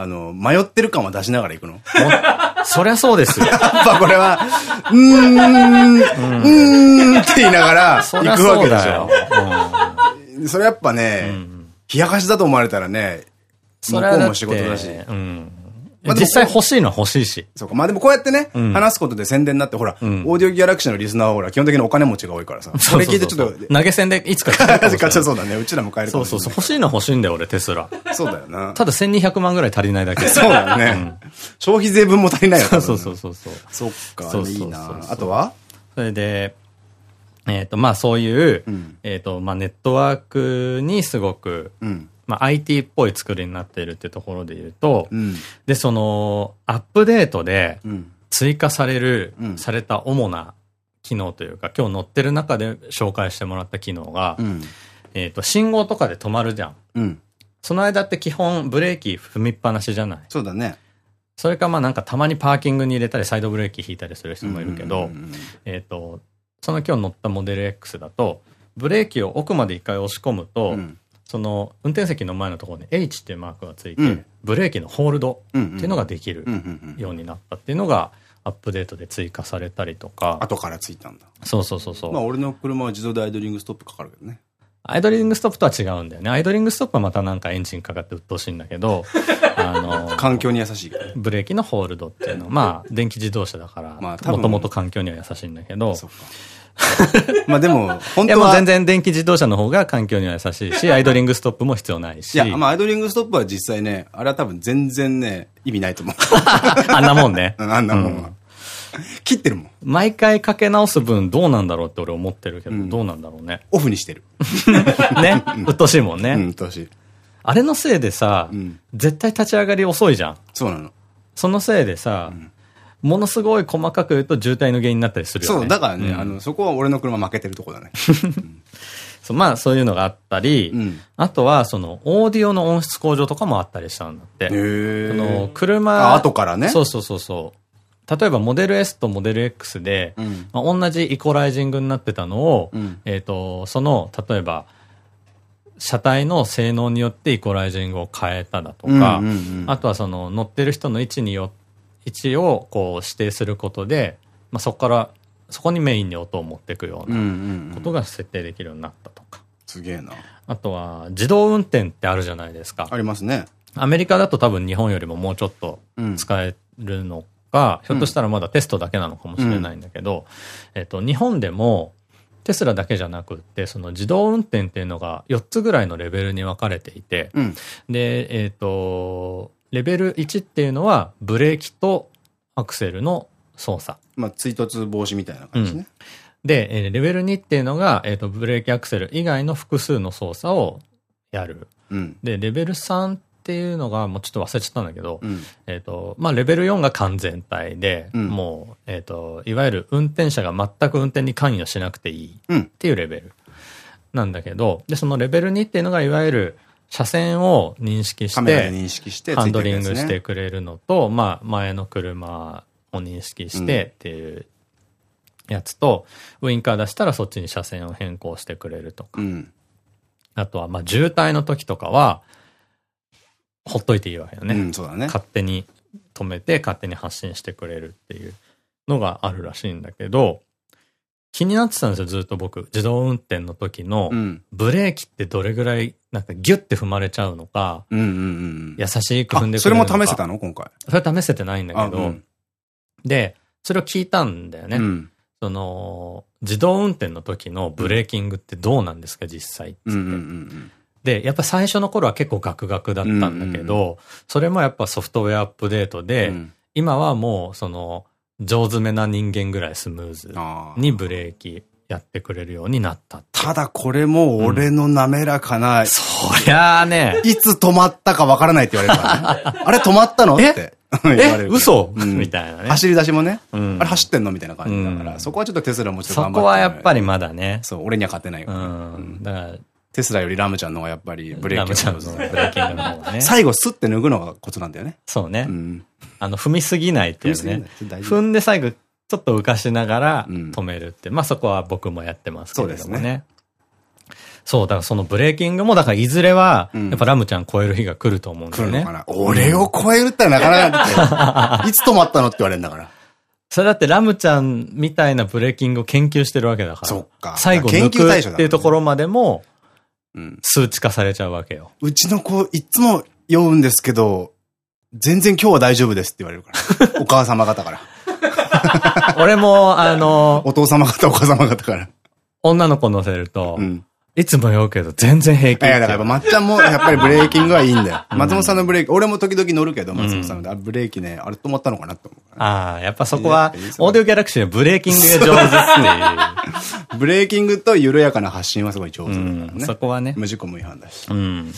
あの、迷ってる感は出しながら行くの？そりゃそうですよ。やっぱこれは、うーん、うーんって言いながら行くわけでしょ。それやっぱね、冷やかしだと思われたらね、向こうも仕事だし。うんまあ、実際欲しいのは欲しいし。そうか。まあでもこうやってね、うん、話すことで宣伝になって、ほら、うん、オーディオギャラクシーのリスナーはほら、基本的にお金持ちが多いからさ。それ聞いてちょっと。投げ銭でいつか買っちゃそうだね。うちらも買える。そうそうそう。欲しいのは欲しいんだよ、俺、テスラ。そうだよな。ただ1200万ぐらい足りないだけ。そうだよね。うん、消費税分も足りないよそうそうそうそう。そっか、いいなあとは？それで、えっと、まあそういう、えっと、まあネットワークにすごく、うんまあ、IT っぽい作りになっているっていうところで言うと、うん、で、その、アップデートで追加される、うん、された主な機能というか、今日乗ってる中で紹介してもらった機能が、うん、えっと、信号とかで止まるじゃん。その間って基本ブレーキ踏みっぱなしじゃない。そうだね。それかまあなんかたまにパーキングに入れたりサイドブレーキ引いたりする人もいるけど、えっと、その今日乗ったモデル X だと、ブレーキを奥まで一回押し込むと、うんその運転席の前のところに H っていうマークがついて、うん、ブレーキのホールドっていうのができるようになったっていうのがアップデートで追加されたりとか。後からついたんだ。そうそうそうそう。まあ俺の車は自動でアイドリングストップかかるけどね。アイドリングストップとは違うんだよね。アイドリングストップはまたなんかエンジンかかって鬱陶しいんだけど、あの、環境に優しい。ブレーキのホールドっていうのは、まあ、電気自動車だから、もともと環境には優しいんだけど、まあでも、本当は。も全然電気自動車の方が環境には優しいし、アイドリングストップも必要ないし。いや、まあアイドリングストップは実際ね、あれは多分全然ね、意味ないと思う。あんなもんね。あんなもんは。切ってるもん。毎回かけ直す分どうなんだろうって俺思ってるけど、どうなんだろうね。オフにしてる。ね。うっとしいもんね。うん、うっとしい。あれのせいでさ、絶対立ち上がり遅いじゃん。そうなの。そのせいでさ、ものすごい細かく言うと渋滞の原因になったりするよね。そう、だからね、うん、あの、そこは俺の車負けてるとこだね。そうまあ、そういうのがあったり、うん、あとは、その、オーディオの音質向上とかもあったりしたんだって。その、車。後からね。そうそうそうそう。例えば、モデル S とモデル X で、うん、まあ、同じイコライジングになってたのを、えっと、その、例えば、車体の性能によってイコライジングを変えただとか、あとはその乗ってる人の位置によっ位置をこう指定することで、まあ、そこから、そこにメインに音を持っていくようなことが設定できるようになったとか。すげえな。あとは、自動運転ってあるじゃないですか。ありますね。アメリカだと多分日本よりももうちょっと使えるのか、ひょっとしたらまだテストだけなのかもしれないんだけど、えっと、日本でも、テスラだけじゃなくって、その自動運転っていうのが4つぐらいのレベルに分かれていて、うん、で、えっ、ー、と、レベル1っていうのはブレーキとアクセルの操作。まあ、追突防止みたいな感じね。うん、で、レベル2っていうのが、えっ、ー、と、ブレーキアクセル以外の複数の操作をやる。うん、で、レベル3っっていうのが、もうちょっと忘れちゃったんだけど、うん、えっと、まあ、レベル4が完全体で、うん、もう、えっ、ー、と、いわゆる運転者が全く運転に関与しなくていいっていうレベルなんだけど、で、そのレベル2っていうのが、いわゆる、車線を認識して、認識してハンドリングしてくれるのと、まあ、前の車を認識してっていうやつと、ウインカー出したらそっちに車線を変更してくれるとか。うん、あとは、まあ、渋滞の時とかは、ほっといていいわけよね。うん、そうだね。勝手に止めて、勝手に発信してくれるっていうのがあるらしいんだけど、気になってたんですよ、ずっと僕。自動運転の時の、ブレーキってどれぐらい、なんかギュッて踏まれちゃうのか、優しく踏んでくれるのか。それも試せたの？今回。それ試せてないんだけど、うん、で、それを聞いたんだよね。うん、その、自動運転の時のブレーキングってどうなんですか、実際って。で、やっぱ最初の頃は結構ガクガクだったんだけど、それもやっぱソフトウェアアップデートで、うん、今はもうその、上手めな人間ぐらいスムーズにブレーキやってくれるようになったただこれも俺の滑らかな、うん、そりゃあね。いつ止まったかわからないって言われるからね。あれ止まったの？って。え？嘘、うん、みたいなね。走り出しもね。うん、あれ走ってんの？みたいな感じだから、そこはちょっとテスラもちょっと頑張って。そこはやっぱりまだね。そう、俺には勝てないから。うん。だから、テスラよりラムちゃんの方がやっぱりブレーキラムちゃんのブレーキングの方がね。最後スッて脱ぐのがコツなんだよね。そうね。うん、あの、踏みすぎないっていうね。踏んで最後ちょっと浮かしながら止めるって。うん、まあそこは僕もやってますけれどもね。そうですね。そう、だからそのブレーキングも、だからいずれは、やっぱラムちゃん超える日が来ると思うんだよね。俺を超えるってなかなか いつ止まったのって言われるんだから。それだってラムちゃんみたいなブレーキングを研究してるわけだから。そっか。最後抜くっていうところまでも、数値化されちゃうわけよ。うちの子、いつも酔うんですけど、全然今日は大丈夫ですって言われるから。お母様方から。俺も、あの、お父様方、お母様方から。女の子乗せると、うん、いつも酔うけど全然平気。いや、だからまっちゃんもやっぱりブレーキングはいいんだよ。松本さんのブレーキ、俺も時々乗るけど、松本さんの、ブレーキね、あれ止まったのかなって思う。ああ、やっぱそこは、オーディオギャラクシーのブレーキングが上手っていう。ブレーキングと緩やかな発進はすごい上手だからね。そこはね。無事故無違反だし。うん。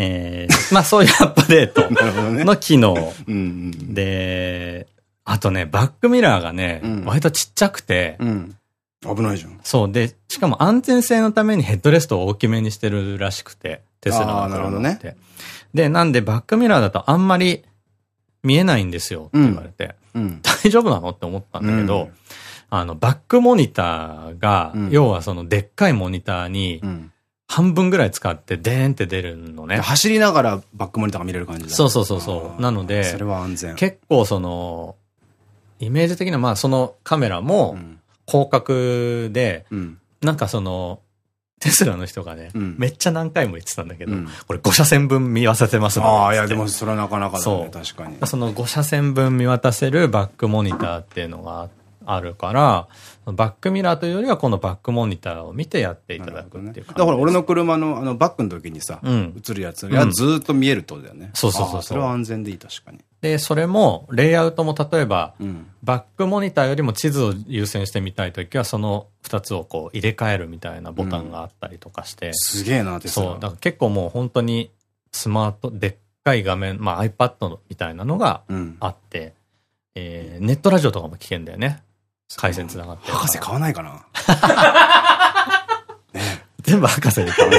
えー、まあそういうアップデート の機能。で、あとね、バックミラーがね、割とちっちゃくて、うん。危ないじゃん。そう。で、しかも安全性のためにヘッドレストを大きめにしてるらしくて、テスラの車って。ね、で、なんでバックミラーだとあんまり見えないんですよって言われて、うん、大丈夫なのって思ったんだけど、うん、あの、バックモニターが、うん、要はそのでっかいモニターに、半分ぐらい使ってデーンって出るのね。走りながらバックモニターが見れる感じだそうそうそうそう。なので、それは安全。結構その、イメージ的な、まあそのカメラも、広角で、うん、なんかその、テスラの人がね、うん、めっちゃ何回も言ってたんだけど、うん、これ5車線分見渡せますああ、いやでもそれはなかなかだね、確かに。その5車線分見渡せるバックモニターっていうのがあるから、バックミラーというよりはこのバックモニターを見てやっていただくっていうだから俺の車のあのバックの時にさ、映るやつがずっと見えるとだよね。そうそうそう。それは安全でいい、確かに。で、それも、レイアウトも例えば、うん、バックモニターよりも地図を優先してみたいときは、その二つをこう入れ替えるみたいなボタンがあったりとかして。うん、すげえなってそう。だから結構もう本当にスマート、でっかい画面、まあ iPad みたいなのがあって、うん、えー、ネットラジオとかも聞けんだよね。回線繋がって。博士買わないかな？ね、全部博士で買う。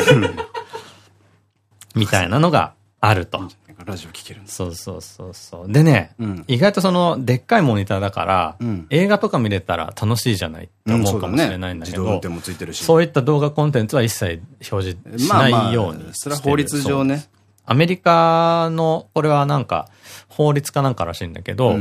みたいなのがあると。ラジオ聞けるそうそうそうそう。でね、うん、意外とその、でっかいモニターだから、うん、映画とか見れたら楽しいじゃないって思うかもしれないんだけど、うんね、そういった動画コンテンツは一切表示しないようにそれは法律上ね。アメリカの、これはなんか、法律かなんからしいんだけど、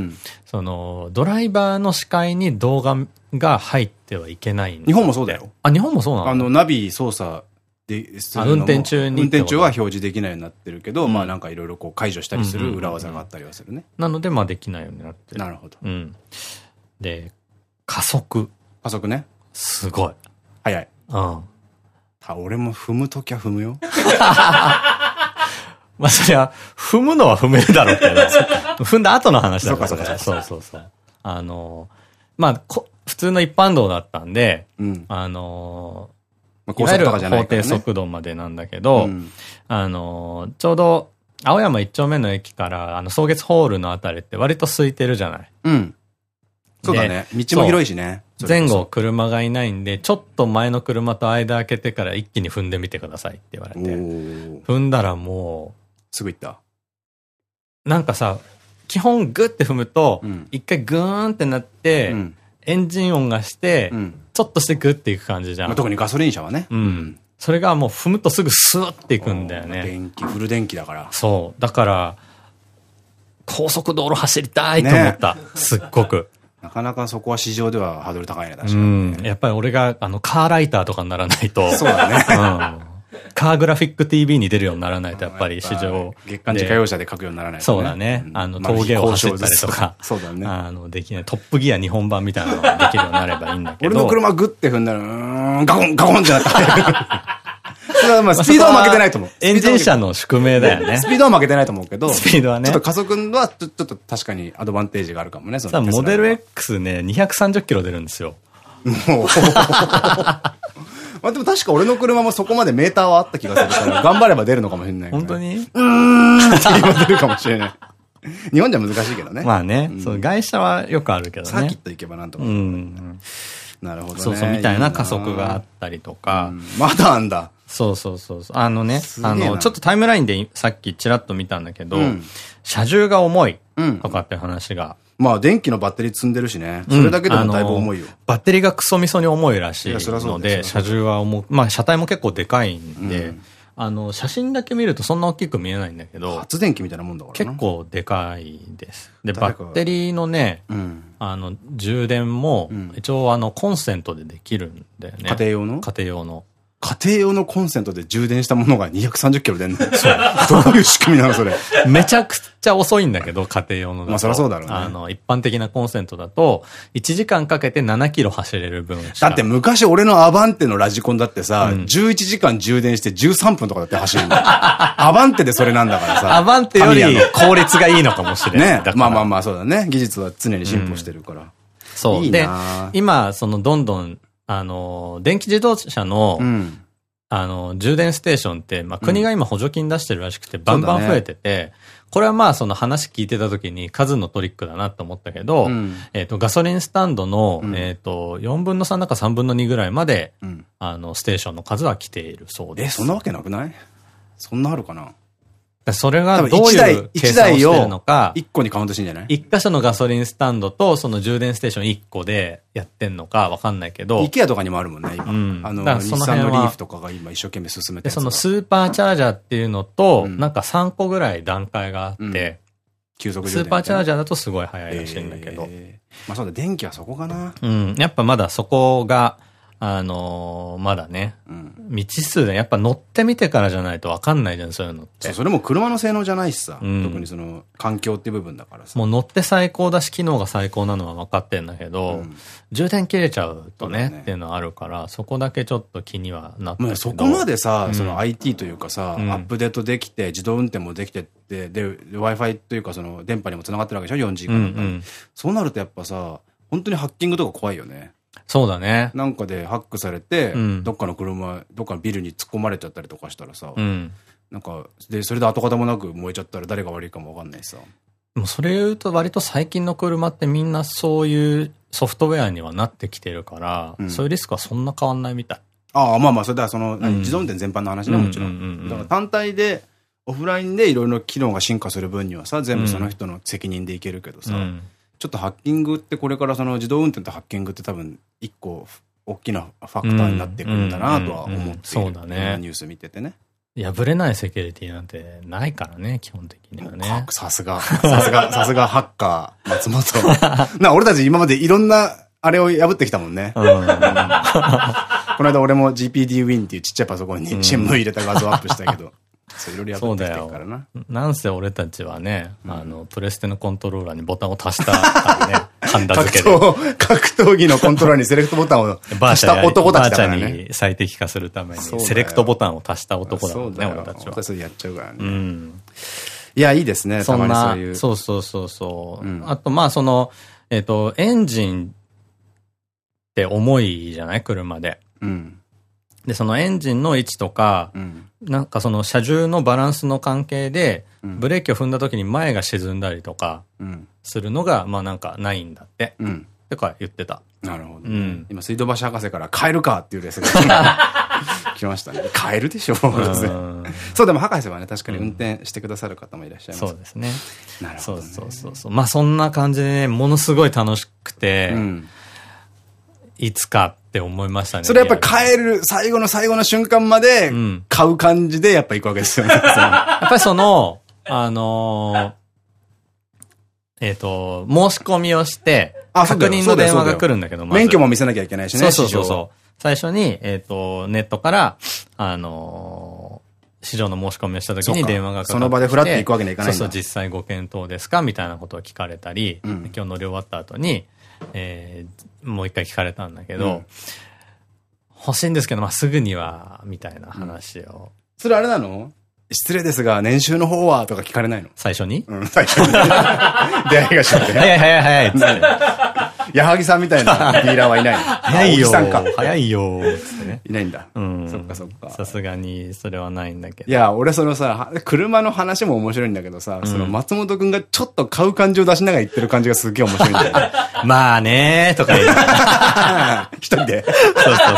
その、ドライバーの視界に動画が入ってはいけない日本もそうだよ。あ、日本もそうなのあの、ナビ操作で、運転中に。運転中は表示できないようになってるけど、うん、まあなんかいろいろこう解除したりする裏技があったりはするね。なので、まあできないようになってる。なるほど。うん。で、加速。加速ね。すごい。早い。うん。俺も踏むときは踏むよ。まあそりゃ、踏むのは踏めるだろうけど、踏んだ後の話だから、ね、そうそうそう。あの、まあ、普通の一般道だったんで、うん、あの、いわゆる法定速度までなんだけど、うん、あの、ちょうど、青山一丁目の駅から、あの、草月ホールのあたりって割と空いてるじゃない。うん。そうだね。道も広いしね。前後車がいないんで、ちょっと前の車と間開けてから一気に踏んでみてくださいって言われて。踏んだらもう。すぐ行った。なんかさ、基本グって踏むと、一回グーンってなって、エンジン音がして、ちょっとしてグっていく感じじゃん。特にガソリン車はね。うん。それがもう踏むとすぐスーっていくんだよね。電気、フル電気だから。そう。だから、高速道路走りたいと思った。すっごく。なかなかそこは市場ではハードル高いね、確かに、うん。やっぱり俺が、あの、カーライターとかにならないと。そうだね。うん。カーグラフィック TV に出るようにならないと、やっぱり市場。月間自家用車で書くようにならないと、そうだね。あの、峠を走ったりとか。そうだね。あの、できない。トップギア日本版みたいなのができるようになればいいんだけど。俺の車グッて踏んだら、うん、ガコン、ガコンってなっ た。まあスピードは負けてないと思う。エンジン車の宿命だよね。スピードは負けてないと思うけど。スピードはね。ちょっと加速はちょっと確かにアドバンテージがあるかもね。さモデル X ね、230キロ出るんですよ。もう。まあでも確か俺の車もそこまでメーターはあった気がするから、頑張れば出るのかもしれない、本当に？うーんって言われるかもしれない。日本じゃ難しいけどね。まあね。そう、外車はよくあるけどね。サーキット行けばなんとか。うん。なるほどね。そうそう、みたいな加速があったりとか。まだあんだ。そうそうそう。あのね、あの、ちょっとタイムラインでさっきちらっと見たんだけど、車重が重いとかって話が。まあ、電気のバッテリー積んでるしね。それだけでもだいぶ重いよ。バッテリーがクソみそに重いらしいので、車重は重まあ、車体も結構でかいんで、あの、写真だけ見るとそんな大きく見えないんだけど、発電機みたいなもんだから結構でかいです。で、バッテリーのね、あの、充電も、一応あの、コンセントでできるんだよね。家庭用の？家庭用の。家庭用のコンセントで充電したものが230キロ出んの？そう。どういう仕組みなのそれ？めちゃくちゃ遅いんだけど、家庭用のまあそりゃそうだろうね。あの、一般的なコンセントだと、1時間かけて7キロ走れる分だって昔俺のアバンテのラジコンだってさ、うん、11時間充電して13分とかだって走るの。アバンテでそれなんだからさ。アバンテより効率がいいのかもしれない。ね。まあまあまあそうだね。技術は常に進歩してるから。うん、そう。いいで、今、そのどんどん、あの、電気自動車の、うん。あの、充電ステーションって、まあ、国が今補助金出してるらしくて、バンバン増えてて、これはまあ、その話聞いてた時に数のトリックだなと思ったけど、うん、えっと、ガソリンスタンドの、うん、えっと、4分の3だか3分の2ぐらいまで、うん、あの、ステーションの数は来ているそうです。え、そんなわけなくない？そんなあるかな？それがどういう計算をしてるのか。1個にカウントしてんじゃない ?1 箇所のガソリンスタンドとその充電ステーション1個でやってんのかわかんないけど。イケアとかにもあるもんね、今。うん、あの、日産のリーフとかが今一生懸命進めてそのスーパーチャージャーっていうのと、うん、なんか3個ぐらい段階があって、うん、急速スーパーチャージャーだとすごい速いらしいんだけど。えー、まあそうだ、電気はそこかな。うん。やっぱまだそこが、あのー、まだね、うん、未知数で、やっぱ乗ってみてからじゃないと分かんないじゃん、そういうのって。それも車の性能じゃないしさ、うん、特にその、環境って部分だからさ。もう乗って最高だし、機能が最高なのは分かってんだけど、うん、充電切れちゃうとね、ねっていうのはあるから、そこだけちょっと気にはなってそこまでさ、その IT というかさ、アップデートできて、自動運転もできてって、で、Wi-Fi というかその、電波にも繋がってるわけでしょ ?4G から。そうなるとやっぱさ、本当にハッキングとか怖いよね。そうだね。なんかでハックされて、うん、どっかの車、どっかのビルに突っ込まれちゃったりとかしたらさ、うん、なんか、で、それで跡形もなく燃えちゃったら誰が悪いかもわかんないしさ。もうそれ言うと割と最近の車ってみんなそういうソフトウェアにはなってきてるから、うん、そういうリスクはそんな変わんないみたい。ああ、まあまあ、それではその、自動運転全般の話ね、もちろん。だから単体で、オフラインでいろいろ機能が進化する分にはさ、全部その人の責任でいけるけどさ、うんちょっとハッキングってこれからその自動運転とハッキングって多分一個大きなファクターになってくるんだなとは思ってそうだね。ニュース見ててね。破れないセキュリティなんてないからね、基本的にはね。さすが、さすが、さすがハッカー、松本。な、俺たち今までいろんな、あれを破ってきたもんね。この間俺も GPD Win っていうちっちゃいパソコンに新聞入れた画像アップしたけど。そう、いろいろやってきてるからな。なんせ俺たちはね、あの、プレステのコントローラーにボタンを足したからね、ハンダ付けで。格闘技のコントローラーにセレクトボタンを足した男たちだからね。バーチャに最適化するために、セレクトボタンを足した男だもんね、俺たちは。そうやっちゃうからね。うん。いや、いいですね、そんな、そうそうそうそう。あと、まあ、その、えっと、エンジンって重いじゃない？車で。うん。で、そのエンジンの位置とか、うん、なんかその車重のバランスの関係で、ブレーキを踏んだ時に前が沈んだりとか、するのが、まあなんかないんだって。うん。とか言ってた。なるほど、ね。うん。今、水道橋博士から変えるかっていうレースが来ましたね。変えるでしょう。そう、でも博士はね、確かに運転してくださる方もいらっしゃいます、そうですね。なるほど、ね、そうそうそう。まあそんな感じでね、ものすごい楽しくて、うんいつかって思いましたね。それやっぱ帰る、最後の最後の瞬間まで、買う感じでやっぱ行くわけですよね。やっぱりその、あのー、えっと、申し込みをして、確認の電話が来るんだけど、免許も見せなきゃいけないしね、そうそうそう最初に、えっ、と、ネットから、あのー、市場の申し込みをした時に電話がかかってその場でフラッと行くわけにはいかないそうそう、実際ご検討ですか？みたいなことを聞かれたり、うん、今日乗り終わった後に、えー、もう一回聞かれたんだけど、うん、欲しいんですけど、まあ、すぐには、みたいな話を。うん、それあれなの？失礼ですが、年収の方はとか聞かれないの？最初に？うん、最初に。出会いがしなくて。早い早い早い。矢作さんみたいな ディーラーはいない。早いよ。早いよ。いないんだ。うん。そっかそっか。さすがに、それはないんだけど。いや、俺そのさ、車の話も面白いんだけどさ、その松本くんがちょっと買う感じを出しながら言ってる感じがすげえ面白いんだよね。まあねーとか言う。一人で。そうそうそう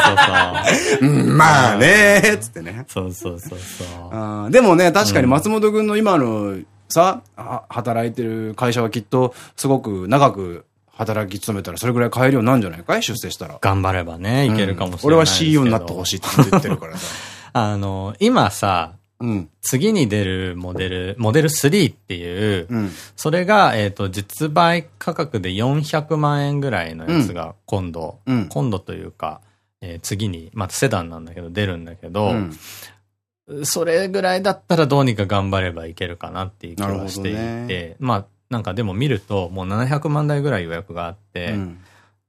そう。まあねーつってね。そうそうそうそう。でもね、確かに松本くんの今のさ、働いてる会社はきっとすごく長く働き勤めたらそれぐらい買えるようになるんじゃないかい？出世したら。頑張ればね、いけるかもしれない、うん、俺は CEO になってほしいって言ってるからさ。あの、今さ、うん、次に出るモデル、モデル3っていう、うん、それが、えっ、と、実売価格で400万円ぐらいのやつが今度、うん、今度というか、えー、次に、またセダンなんだけど出るん。だけど、それぐらいだったらどうにか頑張ればいけるかなっていう気はしていて、ね、まあ、なんかでも見ると、もう700万台ぐらい予約があって、うん、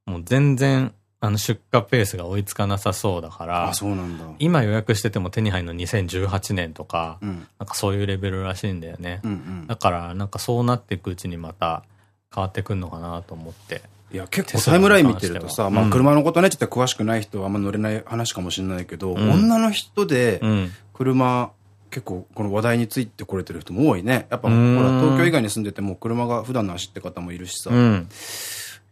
もう全然、あの出荷ペースが追いつかなさそうだから、あ、そうなんだ。今予約してても手に入るの2018年とか、うん、なんかそういうレベルらしいんだよね。だから、なんかそうなっていくうちにまた変わってくんのかなと思って。いや、結構タイムライン見てるとさ、まあ車のことね、ちょっと詳しくない人はあんま乗れない話かもしれないけど、うん、女の人で車結構この話題についてこれてる人も多いね。やっぱほら東京以外に住んでても車が普段の走って方もいるしさ。うん、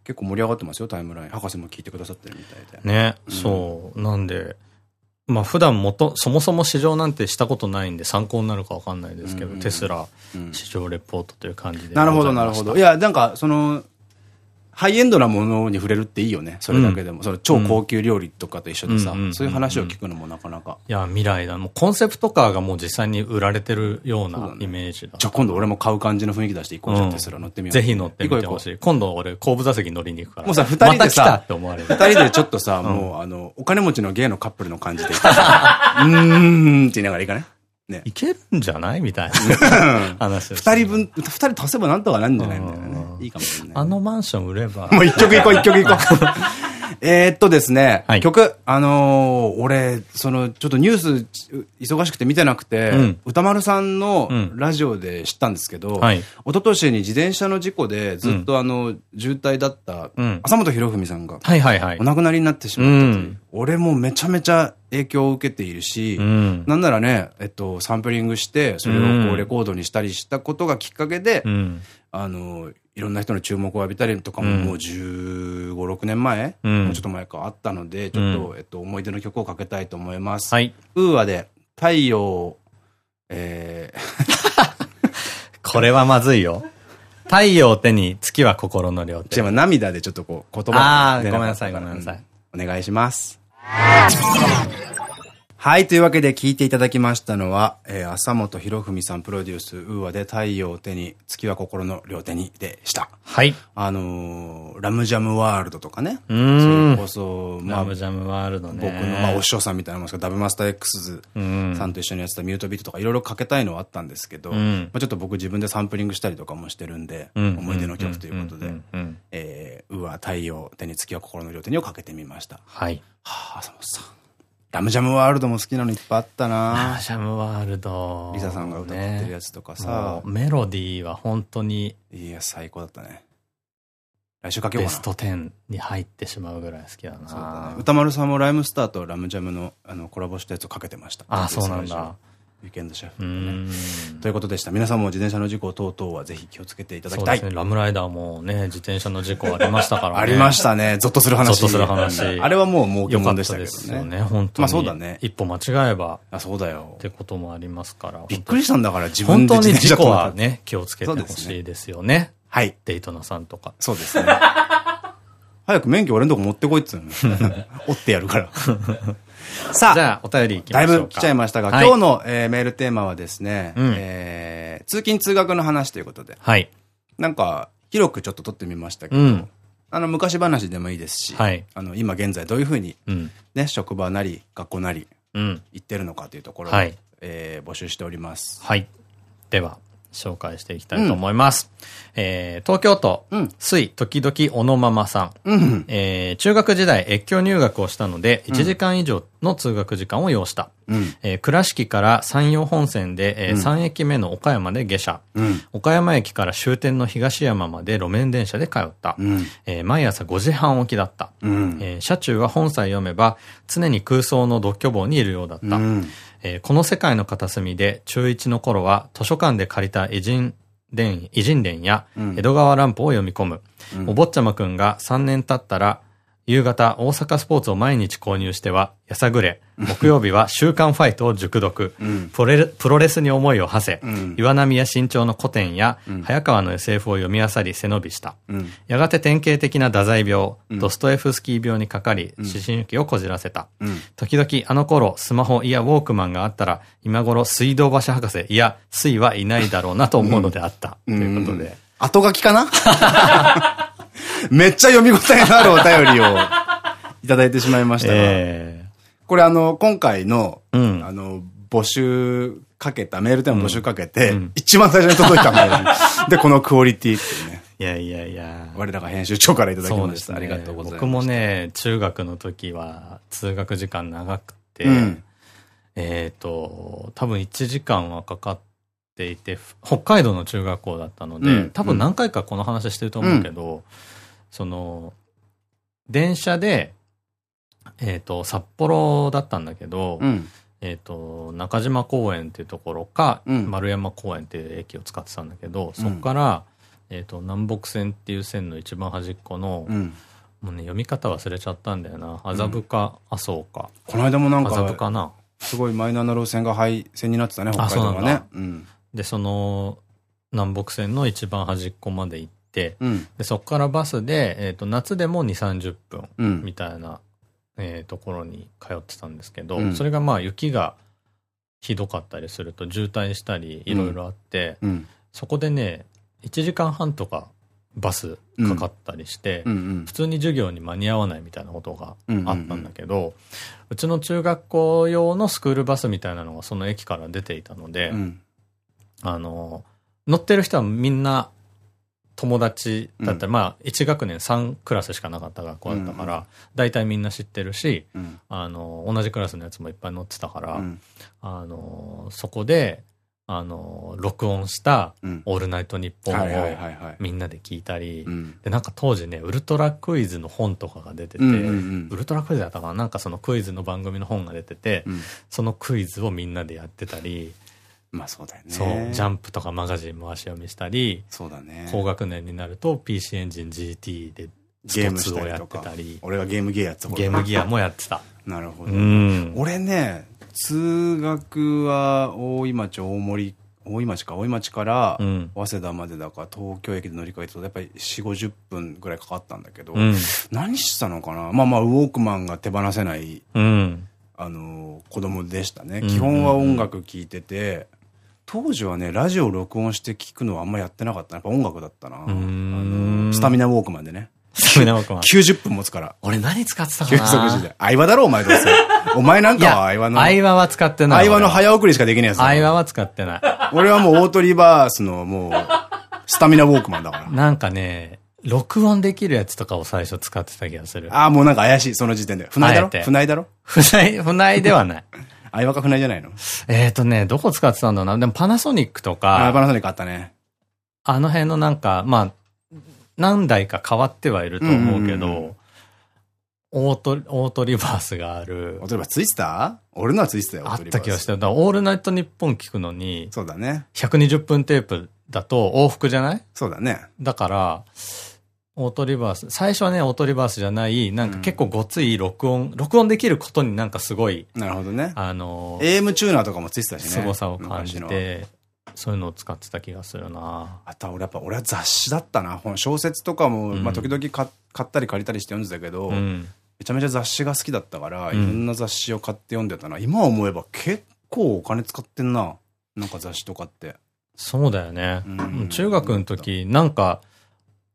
結構盛り上がってますよ、タイムライン。博士も聞いてくださってるみたいで。ね、うん、そう。なんで、まあ普段もと、そもそも市場なんてしたことないんで参考になるかわかんないですけど、テスラ市場レポートという感じで。なるほど、なるほど。いや、なんかその、ハイエンドなものに触れるっていいよね。それだけでも。うん、その超高級料理とかと一緒でさ、そういう話を聞くのもなかなか。いや、未来だ。もうコンセプトカーがもう実際に売られてるようなイメージだ。じゃあ今度俺も買う感じの雰囲気出して行こうじゃんテスラ乗ってみよう。ぜひ乗ってみてほしい。今度俺後部座席乗りに行くから。もうさ、二人でさ、二人でちょっとさ、もうあの、お金持ちのゲイのカップルの感じで。うーんって言いながらいいかね。ね。いけるんじゃない？みたいな話二人分、二人足せばなんとかなんじゃない？みたいなね。いいかもしれない。あのマンション売れば。もう一曲行こう、一曲行こう。えっとですね、はい、曲、あのー、俺、その、ちょっとニュース忙しくて見てなくて、うん、歌丸さんのラジオで知ったんですけど、うんはい、一昨年に自転車の事故でずっとあの、渋滞だった、浅本博文さんが、お亡くなりになってしまったう。俺もめちゃめちゃ影響を受けているし、うん、なんならね、えっと、サンプリングして、それをこうレコードにしたりしたことがきっかけで、うん、あの、いろんな人の注目を浴びたりとかももう15、6年前、うん、もうちょっと前かあったので、ちょっと、えっと、思い出の曲をかけたいと思います。はい。 UAで、太陽、えー、これはまずいよ。太陽を手に月は心の両手。じゃあ涙でちょっとこう言葉ああ、ごめんなさい、ごめんなさい。お願いします。はい。というわけで聞いていただきましたのは、えー、朝本浩文さんプロデュース、 UAで太陽を手に、月は心の両手にでした。はい。はい。あのー、ラムジャムワールドとかね。うん。それこそ、まあ、ラムジャムワールドね。僕の、まあ、お師匠さんみたいなもんですけど、ダブマスター X さんと一緒にやってたミュートビートとかいろいろかけたいのはあったんですけど、うん、まあちょっと僕自分でサンプリングしたりとかもしてるんで、思い出の曲ということで、えー、うわ、太陽、手につきは心の両手にをかけてみました。はい。はあ、浅本さん。ラムジャムワールドも好きなのいっぱいあったなラムジャムワールド。リサさんが歌ってるやつとかさ。メロディーは本当に。いや、最高だったね。来週かけよう。ベスト10に入ってしまうぐらい好きだなそうだね。歌丸さんもライムスターとラムジャムのあのコラボしたやつをかけてました。ああ、そうなんだ。ウィーケンドシェフ、ね。ということでした。皆さんも自転車の事故等々はぜひ気をつけていただきたい。ね、ラムライダーもね、自転車の事故ありましたからね。ありましたね。ゾッとする話。ゾッとする話。あれはもうもう疑問でしたけどね。ですよね、本当に。まあそうだね。一歩間違えば。あ、そうだよ。ってこともありますから。びっくりしたんだから自分で本当に事故はね、気をつけてほしいですよね。はい。デイトナさんとか。そうですね。早く免許俺のとこ持ってこいっつうの。折ってやるから。さあ。じゃあ、お便りいきましょうだいぶ来ちゃいましたが、はい、今日の、えー、メールテーマはですね、うん、えー、通勤通学の話ということで。はい。なんか、広くちょっと撮ってみましたけど、うん、あの、昔話でもいいですし、はい、あの、今現在どういうふうに、うん、ね、職場なり、学校なり、行ってるのかというところを、はい、えー、募集しております。はい。では、紹介していきたいと思います。うん、えー、東京都、うん、水時々小野ママさん。うん、えー、中学時代越境入学をしたので、1時間以上の通学時間を要した。うん、えー、倉敷から山陽本線で、えー、3駅目の岡山で下車。うん、岡山駅から終点の東山まで路面電車で通った。うん、えー、毎朝5時半起きだった。うん、えー、車中は本さえ読めば、常に空想の独居房にいるようだった。うんえー、この世界の片隅で中1の頃は図書館で借りた偉人伝、偉人伝や江戸川乱歩を読み込む。うん、お坊ちゃまくんが3年経ったら夕方、大阪スポーツを毎日購入しては、やさぐれ。木曜日は 週刊ファイトを熟読。うん、プロレスに思いを馳せ。うん、岩波や新潮の古典や、うん、早川の SF を読み漁り背伸びした。やがて典型的な太宰病、ドストエフスキー病にかかり、思春期をこじらせた。時々あの頃、スマホいやウォークマンがあったら、今頃水道橋博士、いや、水はいないだろうなと思うのであった。ということで。後書きかな？めっちゃ読み応えのあるお便りをいただいてしまいましたが。えー、これあの、今回の、うん、あの、募集かけた、メールでも募集かけて、うん、一番最初に届いたメール。で、このクオリティっていうね。いやいやいや。我らが編集長からいただきました。ね、ありがとうございます。僕もね、中学の時は通学時間長くて、うん、えっと、多分1時間はかかっていて、北海道の中学校だったので、うん、多分何回かこの話してると思うけど、その、電車で、えっ、と、札幌だったんだけど、うん、えっと、中島公園っていうところか、うん、丸山公園っていう駅を使ってたんだけど、そこから、うん、えっと、南北線っていう線の一番端っこの、もうね、読み方忘れちゃったんだよな。麻布か、麻生か。この間もなんか、麻布かな。すごいマイナーな路線が廃線になってたね、北海道はね。で、その、南北線の一番端っこまで行って、うん、でそこからバスで、えっ、ー、と、夏でも2、30分みたいな、うん、えところに通ってたんですけど、うん、それがまあ雪がひどかったりすると渋滞したりいろいろあって、そこでね、1時間半とかバスかかったりして、普通に授業に間に合わないみたいなことがあったんだけど、うちの中学校用のスクールバスみたいなのがその駅から出ていたので、あの、乗ってる人はみんな友達だったら、まあ、1学年3クラスしかなかった学校だったから、大体みんな知ってるし、あの、同じクラスのやつもいっぱい乗ってたから、あの、そこで、あの、録音したオールナイトニッポンをみんなで聞いたり、で、なんか当時ね、ウルトラクイズの本とかが出てて、ウルトラクイズだったかな？なんかそのクイズの番組の本が出てて、そのクイズをみんなでやってたり、まあそうだよね。そう。ジャンプとかマガジン回し読みしたり、そうだね。高学年になると PC エンジン GT でゲームをやってたり。俺がゲームギアやってたゲームギアもやってた。なるほど。うん、俺ね、通学は大井町、大森、大井町か、大井町から早稲田までだから東京駅で乗り換えてやっぱり4、50分ぐらいかかったんだけど、うん、何してたのかな？まあまあ、ウォークマンが手放せない、うん、あの、子供でしたね。基本は音楽聴いてて、当時はね、ラジオ録音して聞くのはあんまやってなかった。やっぱ音楽だったな。スタミナウォークマンでね。スタミナウォークマン。90分持つから。俺何使ってたかな急速時代。相葉だろ、お前どうせ。お前なんかは相葉の。相葉は使ってない。相葉の早送りしかできないやつ。相葉は使ってない。俺はもうオートリバースのもう、スタミナウォークマンだから。なんかね、録音できるやつとかを最初使ってた気がする。ああ、もうなんか怪しい、その時点で。船井だろ？船井だろ？船井、船井ではない。相葉か船井じゃないの？えっとね、どこ使ってたんだろうな？でもパナソニックとか。あ、パナソニックあったね。あの辺のなんか、まあ、何台か変わってはいると思うけど、オート、オートリバースがある。オートリバースついてた？俺のはついてたよ、あった気がしただオールナイトニッポン聞くのに、そうだね。120分テープだと往復じゃない？そうだね。だから、オートリバース。最初はね、オートリバースじゃない、なんか結構ごつい録音、録音できることになんかすごい。なるほどね。あの、AM チューナーとかもついてたしね。凄さを感じて、そういうのを使ってた気がするなあと俺やっぱ、俺は雑誌だったな。小説とかも、まあ時々買ったり借りたりして読んでたけど、めちゃめちゃ雑誌が好きだったから、いろんな雑誌を買って読んでたな。今思えば結構お金使ってんな。なんか雑誌とかって。そうだよね。中学の時、なんか、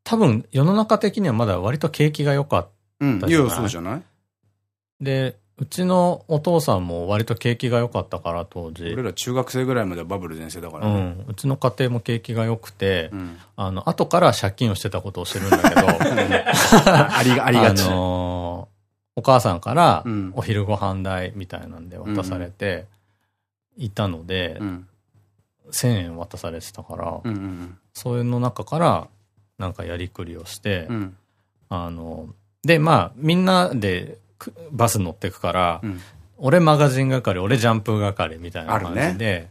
多分世の中的にはまだ割と景気が良かったじゃない、うん、いや、そうじゃない？で、うちのお父さんも割と景気が良かったから当時。俺ら中学生ぐらいまでバブル全盛だからね。うん。うちの家庭も景気が良くて、うん、あの、後から借金をしてたことを知るんだけど、ありが、ありがち。あのー、お母さんからお昼ご飯代みたいなんで渡されていたので、うん、1000円渡されてたから、そういうの中からなんかやりくりをして、うん、あの、で、まあ、みんなでバス乗ってくから、うん、俺マガジン係、俺ジャンプ係みたいな感じで、ね、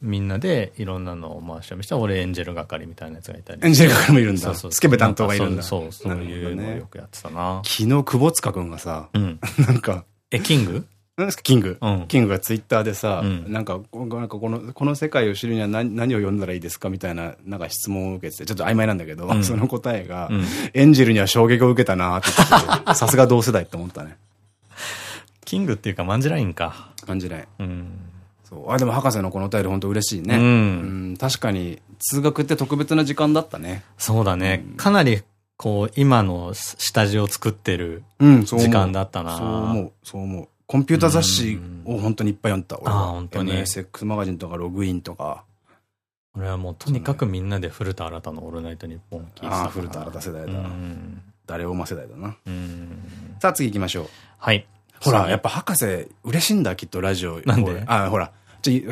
みんなでいろんなのを回し読みした俺エンジェル係みたいなやつがいたり。エンジェル係もいるんだ。スケベ担当がいるんだ。そう、そういうのをよくやってたな。昨日、久保塚くんがさ、うん、なんか。え、キング？何ですかキング、うん、キングがツイッターでさ、うん、なんか、なんかこの、この世界を知るには何何を読んだらいいですかみたいな、なんか質問を受けてて、ちょっと曖昧なんだけど、うん、その答えが、エンジェルには衝撃を受けたなって言って さすが同世代って思ったね。キングっていうか、マンジラインか。マンジライン。うん。そう。あ、でも博士のこのお便り本当嬉しいね。うん。確かに、通学って特別な時間だったね。そうだね。かなり、こう、今の下地を作ってる時間だったな。そう思う。そう思う。コンピューター雑誌を本当にいっぱい読んだ。ああ、本当に。MSX マガジンとかログインとか。俺はもうとにかくみんなで古田新太のオールナイトニッポン聞いてた。ああ、古田新太世代だ。誰をま世代だな。さあ次行きましょう。はい。ほら、やっぱ博士嬉しいんだ、きっとラジオ。なんで？あ、ほら。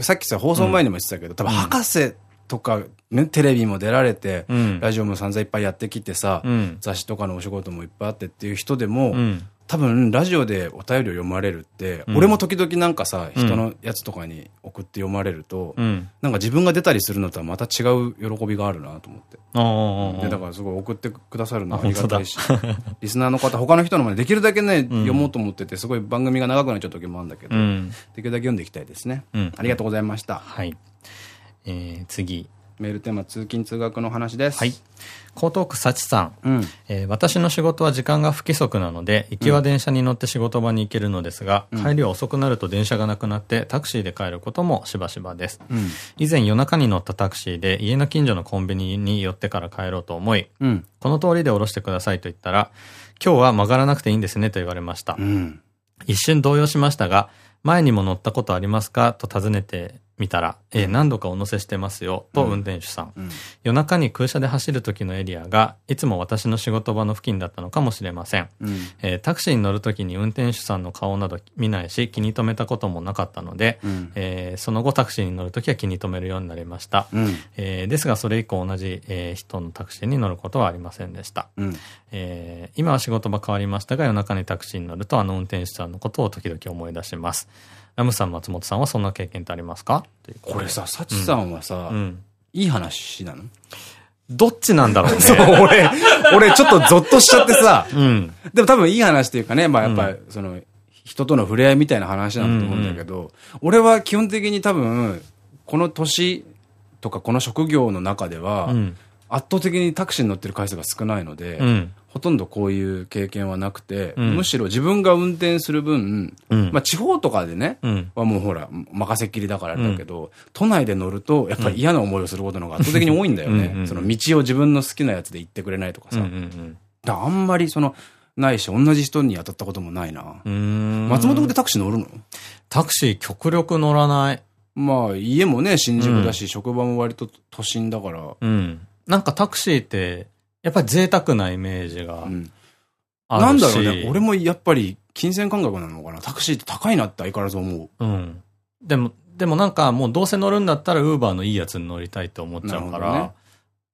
さっきさ、放送前にも言ってたけど、多分博士とか、ね、テレビも出られて、ラジオも散々いっぱいやってきてさ、雑誌とかのお仕事もいっぱいあってっていう人でも、多分ラジオでお便りを読まれるって、うん、俺も時々なんかさ、人のやつとかに送って読まれると、うん、なんか自分が出たりするのとはまた違う喜びがあるなと思って。で、だからすごい送ってくださるのありがたいし、リスナーの方、他の人のまでできるだけね、読もうと思ってて、すごい番組が長くなっちゃう時もあるんだけど、できるだけ読んでいきたいですね。ありがとうございました。はい。えー、次。メールテーマ、通勤通学の話です。はい。江東区幸さん。うん、えー、私の仕事は時間が不規則なので、行きは電車に乗って仕事場に行けるのですが、うん、帰りは遅くなると電車がなくなってタクシーで帰ることもしばしばです。うん、以前夜中に乗ったタクシーで家の近所のコンビニに寄ってから帰ろうと思い、この通りで降ろしてくださいと言ったら、今日は曲がらなくていいんですねと言われました。一瞬動揺しましたが、前にも乗ったことありますか？と尋ねて見たら、えー、何度かお乗せしてますよ、と運転手さん。うん、夜中に空車で走る時のエリアが、いつも私の仕事場の付近だったのかもしれません。うん、えー、タクシーに乗る時に運転手さんの顔など見ないし、気に留めたこともなかったので、うん、えー、その後タクシーに乗る時は気に留めるようになりました。うん、えー、ですが、それ以降同じ、えー、人のタクシーに乗ることはありませんでした。うん、えー、今は仕事場変わりましたが、夜中にタクシーに乗ると、あの運転手さんのことを時々思い出します。ラムさん、松本さんはそんな経験ってありますか？これさ、サチさんはさ、いい話なの？どっちなんだろうね。そう、俺、俺ちょっとゾッとしちゃってさ、うん、でも多分いい話っていうかね、まあやっぱり、その、人との触れ合いみたいな話なんだと思うんだけど、俺は基本的に多分、この年とかこの職業の中では、圧倒的にタクシーに乗ってる回数が少ないので、うん、ほとんどこういう経験はなくて、うん、むしろ自分が運転する分、うん、まあ地方とかでね、うん、はもうほら、任せっきりだからだけど、都内で乗ると、やっぱり嫌な思いをすることのが圧倒的に多いんだよね。その道を自分の好きなやつで行ってくれないとかさ。だあんまりその、ないし、同じ人に当たったこともないな。松本君ってタクシー乗るの？タクシー極力乗らない。まあ、家もね、新宿だし、職場も割と都心だから。うん。なんかタクシーって、やっぱり贅沢なイメージがあるし、なんだろうね。俺もやっぱり金銭感覚なのかな。タクシーって高いなって相変わらず思う。うん。でも、でもなんかもうどうせ乗るんだったらウーバーのいいやつに乗りたいって思っちゃうから、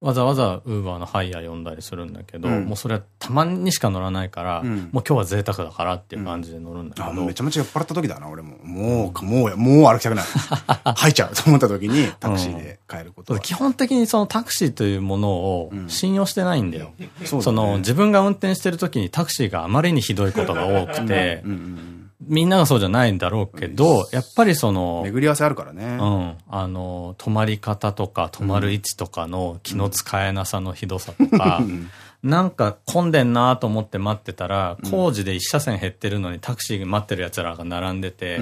わざわざウーバーのハイヤー呼んだりするんだけど、うん、もうそれはたまにしか乗らないから、うん、もう今日は贅沢だからっていう感じで乗るんだけど。うん、あ、もうめちゃめちゃ酔っ払った時だな、俺も。もう、もう、もう歩きたくない。入っちゃうと思った時にタクシーで帰ること、基本的にそのタクシーというものを信用してないんだよ。その自分が運転してる時にタクシーがあまりにひどいことが多くて、みんながそうじゃないんだろうけど、やっぱりその、巡り合わせあるからね。うん。あの、止まり方とか、止まる位置とかの気の使えなさのひどさとか、なんか混んでんなと思って待ってたら、工事で一車線減ってるのにタクシー待ってる奴らが並んでて、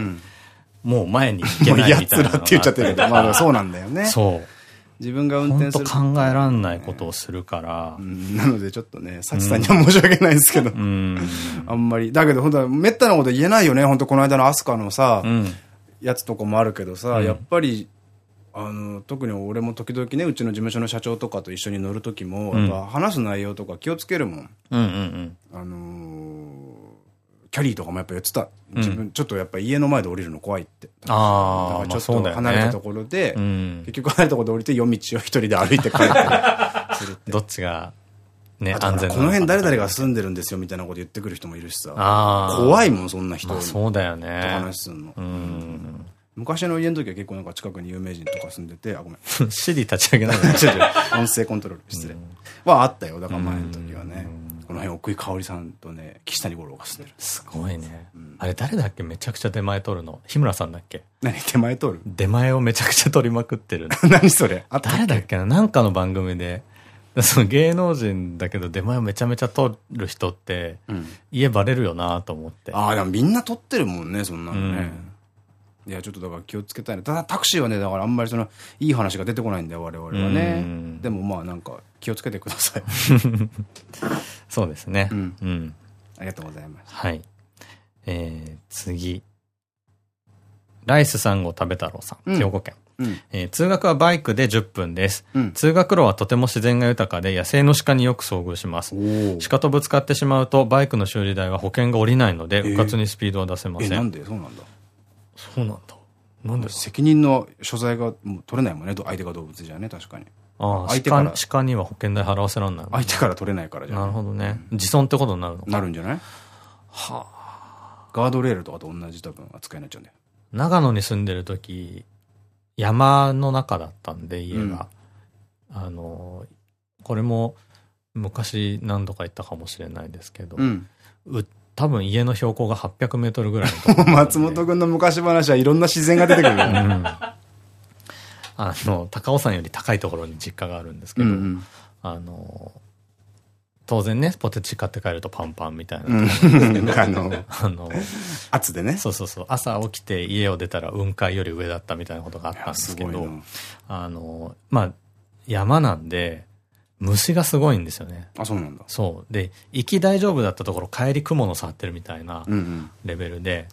もう前に行けないみたいな。奴らって言っちゃってるけど、まあそうなんだよね。そう。自分が運転する。考えらんないことをするから。なのでちょっとね、サチさんには申し訳ないですけど。あんまり。だけど本当はめったなこと言えないよね。本当この間のアスカのさ、やつとかもあるけどさ、やっぱり、あの、特に俺も時々ね、うちの事務所の社長とかと一緒に乗る時も、やっぱ話す内容とか気をつけるもん。あのキャリーとかもやっぱ言ってた。自分、ちょっとやっぱ家の前で降りるの怖いって。ああ。だからちょっと離れたところで、結局離れたところで降りて夜道を一人で歩いて帰ったりするって。どっちが、ね、安全この辺誰々が住んでるんですよみたいなこと言ってくる人もいるしさ。怖いもん、そんな人。そうだよね。話すんの。昔の家の時は結構なんか近くに有名人とか住んでて、あ、ごめん。シリ立ち上げない 音声コントロール、失礼。はあったよ、だから前の時はね。この辺奥井香織さんとね、岸谷五郎が住んでる。すごいね。うん、あれ誰だっけ？めちゃくちゃ出前取るの。日村さんだっけ？何？出前取る？出前をめちゃくちゃ取りまくってる 何それ？誰だっけな？なんかの番組で、その芸能人だけど出前をめちゃめちゃ取る人って、うん、家バレるよなと思って。ああ、でもみんな取ってるもんね、そんなのね。うん、いや、ちょっとだから気をつけたいな。ただタクシーはね、だからあんまりその、いい話が出てこないんだよ、我々はね。でもまあなんか、気をつけてください。そうですね。うん。うん。ありがとうございます。はい。えー、次。ライス3号食べ太郎さん。兵庫県。うん、えー、通学はバイクで10分です。うん、通学路はとても自然が豊かで野生の鹿によく遭遇します。鹿とぶつかってしまうとバイクの修理代は保険が下りないので、うかつにスピードは出せません。えー、なんで？そうなんだ。そうなんだ。なんで責任の所在が取れないもんね。相手が動物じゃね、確かに。ああ、相手から。鹿には保険代払わせらんない、相手から取れないからじゃなるほどね。自損ってことになるのなるんじゃない？はあ。ガードレールとかと同じ多分扱いになっちゃうんだよ。長野に住んでる時、山の中だったんで、家が。うん、あの、これも昔何度か行ったかもしれないですけど、うん、多分家の標高が800メートルぐらい 松本君の昔話はいろんな自然が出てくるよね。うんあの、高尾山より高いところに実家があるんですけど、うんうん、あの、当然ね、ポテチ買って帰るとパンパンみたいな。うん、あの、あの、圧でね。そうそうそう。朝起きて家を出たら雲海より上だったみたいなことがあったんですけど、あの、まあ、山なんで、虫がすごいんですよね。あ、そうなんだ。そう。で、行き大丈夫だったところ、帰り雲の触ってるみたいなレベルで、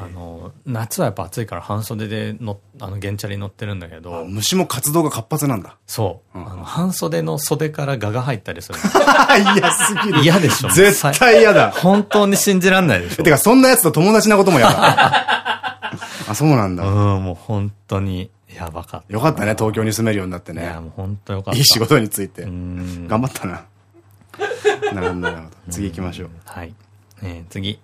あの、夏はやっぱ暑いから半袖での、あの、原チャリ乗ってるんだけど。虫も活動が活発なんだ。そう。あの、半袖の袖から蛾が入ったりする。嫌すぎる。嫌でしょ。絶対嫌だ。本当に信じらんないでしょ。てか、そんなやつと友達なことも嫌だ。あ、そうなんだ。うん、もう本当に。やばかった。よかったね、東京に住めるようになってね。いや、もう本当よかった。いい仕事について。頑張ったな。なるほど、なるほど。次行きましょう。はい。え次。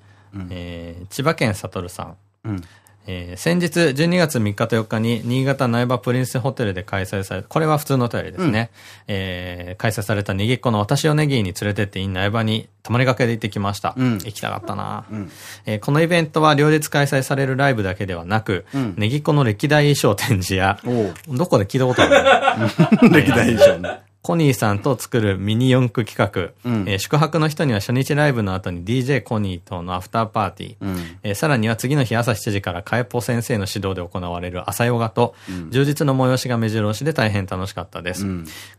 え千葉県悟さん。うん。えー、先日12月3日と4日に新潟苗場プリンスホテルで開催された、これは普通のお便りですね。うん、えー、開催されたネギっ子の私をネギに連れてって苗場に泊まりがけで行ってきました。うん、行きたかったな、うん、えー、このイベントは両日開催されるライブだけではなく、うん、ネギっ子の歴代衣装展示や、どこで聞いたことある 歴代衣装ね。コニーさんと作るミニ四駆企画、うん、えー、宿泊の人には初日ライブの後に DJ コニーとのアフターパーティー、うん、えー、さらには次の日朝7時からカエポ先生の指導で行われる朝ヨガと、うん、充実の催しが目白押しで大変楽しかったです。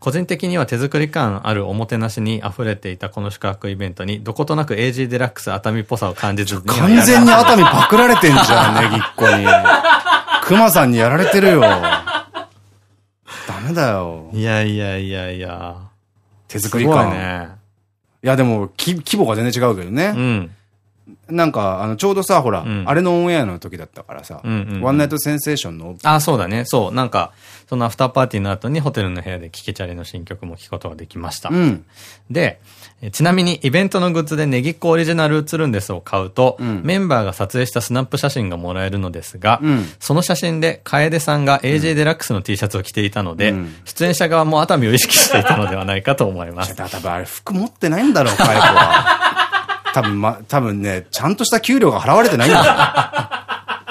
個人的には手作り感あるおもてなしに溢れていたこの宿泊イベントに、どことなく AG デラックス熱海っぽさを感じず完全に熱海パクられてんじゃん、ねぎっこに。熊さんにやられてるよ。ダメだよ。いやいやいやいや。手作り感。ね。いや、でも、き、規模が全然違うけどね。うん。なんか、あの、ちょうどさ、ほら、うん、あれのオンエアの時だったからさ、ワンナイトセンセーションの。あ、そうだね。そう。なんか、そのアフターパーティーの後にホテルの部屋でキケチャリの新曲も聴くことができました。うん、で、ちなみにイベントのグッズでネギっ子オリジナル映るんですを買うと、うん、メンバーが撮影したスナップ写真がもらえるのですが、うん、その写真で楓さんが AJ デラックスの T シャツを着ていたので、出演者側も熱海を意識していたのではないかと思います。多分あれ服持ってないんだろう、楓子は。多分ま、多分ね、ちゃんとした給料が払われてないんだよ。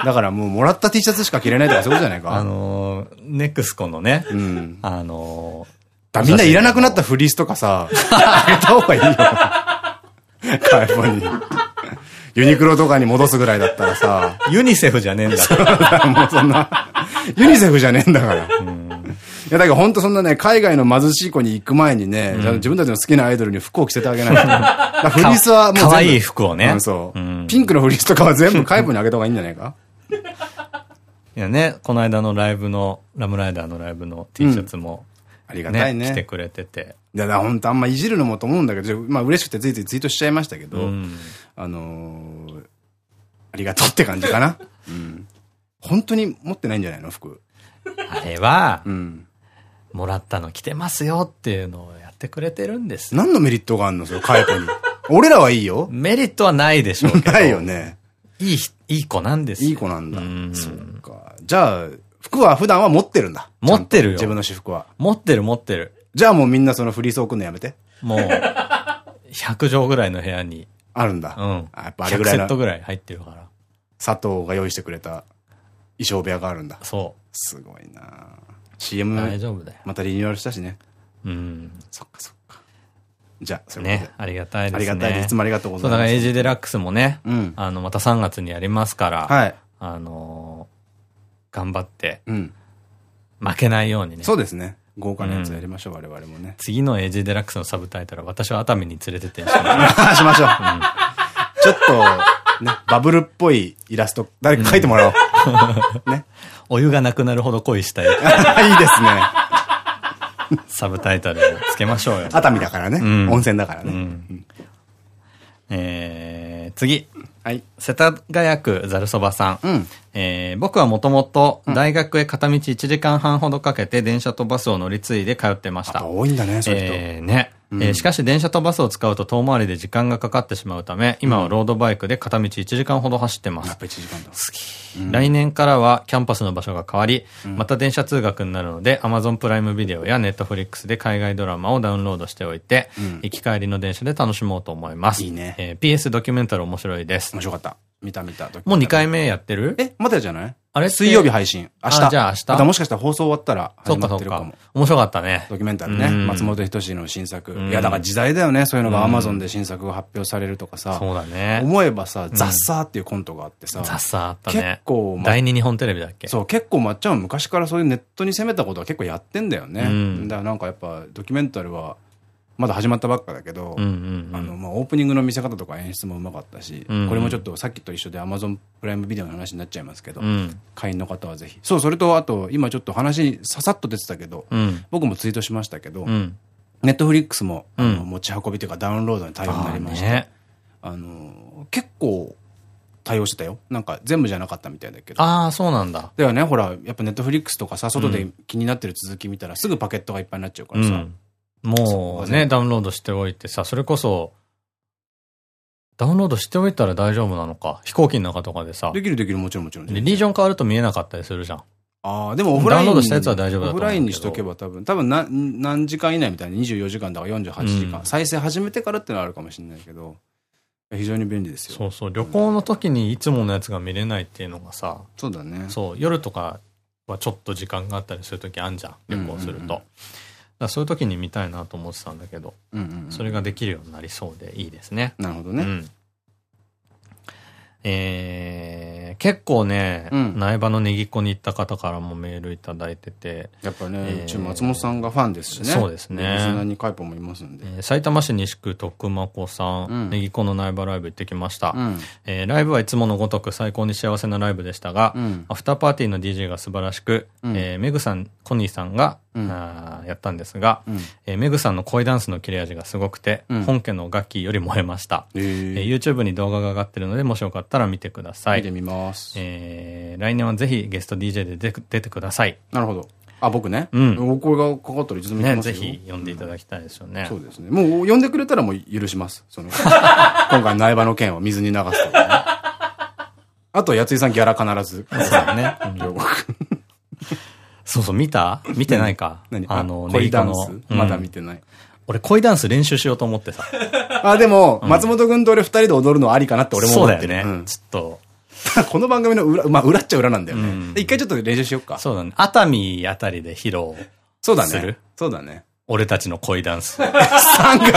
だからもうもらった T シャツしか着れないとかそういうことじゃないか。あのー、ネクスコのね、うん、あのー、みんないらなくなったフリースとかさ、あげた方がいいよ。買い物に。ユニクロとかに戻すぐらいだったらさ。ユニセフじゃねえんだから。もうそんな、ユニセフじゃねえんだから。うんいや、だから本当そんなね、海外の貧しい子に行く前にね、うん、自分たちの好きなアイドルに服を着せてあげないと。フリースはもう。可愛い服をね。そう、うん。ピンクのフリースとかは全部カイプにあげた方がいいんじゃないか？いやね、この間のライブの、ラムライダーのライブの T シャツも、ありがたいね。来てくれてて。いや、だ本当あんまいじるのもと思うんだけど、まあ嬉しくてついついツイートしちゃいましたけど、あのありがとうって感じかな。うん。本当に持ってないんじゃないの？服。あれは、うん。もらったの着てますよっていうのをやってくれてるんです何のメリットがあるの？それ、カイコに。俺らはいいよ。メリットはないでしょうけど。ないよね。いい、いい子なんですよ。いい子なんだ。そうか。じゃあ、服は普段は持ってるんだ。持ってるよ。自分の私服は。持ってる持ってる。じゃあもうみんなそのフリース置くのやめて。もう、100畳ぐらいの部屋に。あるんだ。うん。やっぱあれぐらい。セットぐらい入ってるから。佐藤が用意してくれた衣装部屋があるんだ。そう。すごいな CM 大丈夫だよ。またリニューアルしたしね。うん。そっかそっか。じゃあ、それね、ありがたいですね。ありがたいです。いつもありがとうございます。そう、だからエイジデラックスもね、うん、あの、また3月にやりますから、はい。あの頑張って、うん。負けないようにね。そうですね。豪華なやつやりましょう、我々もね。次のエイジデラックスのサブタイトルは、私は熱海に連れてって しましょう。ちょっと、ね、バブルっぽいイラスト、誰か描いてもらおう。ね。お湯がなくなるほど恋したい。いいですね。サブタイトルをつけましょうよ。熱海だからね。うん、温泉だからね。うん、えー、次。はい。世田谷区ざるそばさん。うん、えー、僕はもともと大学へ片道1時間半ほどかけて電車とバスを乗り継いで通ってました。多いんだね、そういう人。えー、ね。えしかし電車とバスを使うと遠回りで時間がかかってしまうため、今はロードバイクで片道1時間ほど走ってます。やっぱ1時間だ。好き。うん、来年からはキャンパスの場所が変わり、うん、また電車通学になるので、Amazon プライムビデオや Netflix で海外ドラマをダウンロードしておいて、うん、行き帰りの電車で楽しもうと思います。いいね。えー、PS ドキュメンタル面白いです。面白かった。見た見た。もう2回目やってる？えまだじゃない？あれ水曜日配信。明日。じゃあ明日？もしかしたら放送終わったら始まってるかも。面白かったね。ドキュメンタルね。松本人志の新作。いや、だから時代だよね。そういうのが Amazon で新作が発表されるとかさ。そうだね。思えばさ、ザッサーっていうコントがあってさ。ザッサーあったね。結構。第二日本テレビだっけ？そう、結構まっちゃんは昔からそういうネットに攻めたことは結構やってんだよね。だからなんかやっぱドキュメンタルは、まだ始まったばっかだけど、あの、まあ、オープニングの見せ方とか演出もうまかったし、うん。うん、これもちょっとさっきと一緒で Amazon プライムビデオの話になっちゃいますけど、うん、会員の方はぜひ。そう、それとあと、今ちょっと話ささっと出てたけど、うん、僕もツイートしましたけど、ネットフリックスも、あの持ち運びというかダウンロードに対応になりまして、ね、あの、結構、対応してたよ。なんか全部じゃなかったみたいだけど。ああ、そうなんだ。ではね、ほら、やっぱネットフリックスとかさ、外で気になってる続き見たら、すぐパケットがいっぱいになっちゃうからさ、うんもうね、ダウンロードしておいてさ、それこそ、ダウンロードしておいたら大丈夫なのか。飛行機の中とかでさ。できるできる、もちろんもちろん。リージョン変わると見えなかったりするじゃん。ああ、でもオフライン。ダウンロードしたやつは大丈夫だオフラインにしとけば多分、多分何何時間以内みたいな24時間だから48時間、うん、再生始めてからってのはあるかもしれないけど、非常に便利ですよ。そうそう。旅行の時にいつものやつが見れないっていうのがさ。そうだね。そう。夜とかはちょっと時間があったりする時あんじゃん。旅行すると。そういう時に見たいなと思ってたんだけど、それができるようになりそうでいいですね。なるほどね。うんえー、結構ね、うん、苗場のネギっ子に行った方からもメールいただいてて。やっぱね、えー、うち松本さんがファンですしね。そうですね。リスナーにカイポもいますんで。えー、埼玉市西区徳間子さん、うん、ネギっ子の苗場ライブ行ってきました。うん、えー、ライブはいつものごとく最高に幸せなライブでしたが、うん、アフターパーティーの DJ が素晴らしく、うん、えー、メグさん、コニーさんが、うん、あやったんですが、うん、えー、メグさんの声ダンスの切れ味がすごくて、本家の楽器より燃えました。えー、YouTube に動画が上がってるので、もしよかったら見てください。見てみます。えー、来年はぜひゲスト DJ で出出てください。なるほど。あ、僕ね？うん。お声がかかったらいつでも行きますよ。ね、ぜひ呼んでいただきたいですよね。そうですね。もう呼んでくれたらもう許します。その、今回苗場の件を水に流すとかね。あと、やついさんギャラ必ず。そうだね。そうそう、見た？見てないか？何？あの、恋ダンス？まだ見てない。俺恋ダンス練習しようと思ってさ。あ、でも、松本君と俺二人で踊るのありかなって俺も思ってる。そうだよね。ちょっと。この番組の裏、まあ裏っちゃ裏なんだよね。一回ちょっと練習しようか。そうだね。熱海あたりで披露そうだね。そうだね。俺たちの恋ダンス。3月。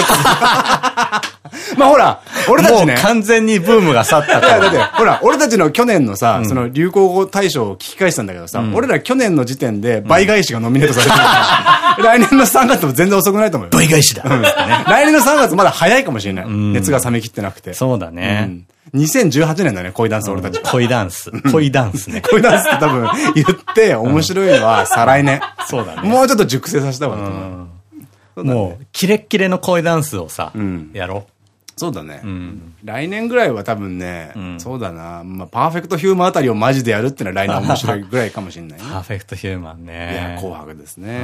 まあほら、俺たちね。もう完全にブームが去ったから。だって、ほら、俺たちの去年のさ、その流行語大賞を聞き返したんだけどさ、俺ら去年の時点で倍返しがノミネートされてるから、来年の3月も全然遅くないと思うよ。倍返しだ。来年の3月まだ早いかもしれない。熱が冷めきってなくて。そうだね。2018年だね、恋ダンス俺たち。恋ダンス。恋ダンスね。恋ダンスって多分言って面白いのは再来年。そうだね。もうちょっと熟成させた方がいいと思う。もう、キレッキレの恋ダンスをさ、やろう。そうだね。来年ぐらいは多分ね、そうだな。まあ、パーフェクトヒューマンあたりをマジでやるっていうのは来年 面白いぐらいかもしれないパーフェクトヒューマンね。いや、紅白ですね。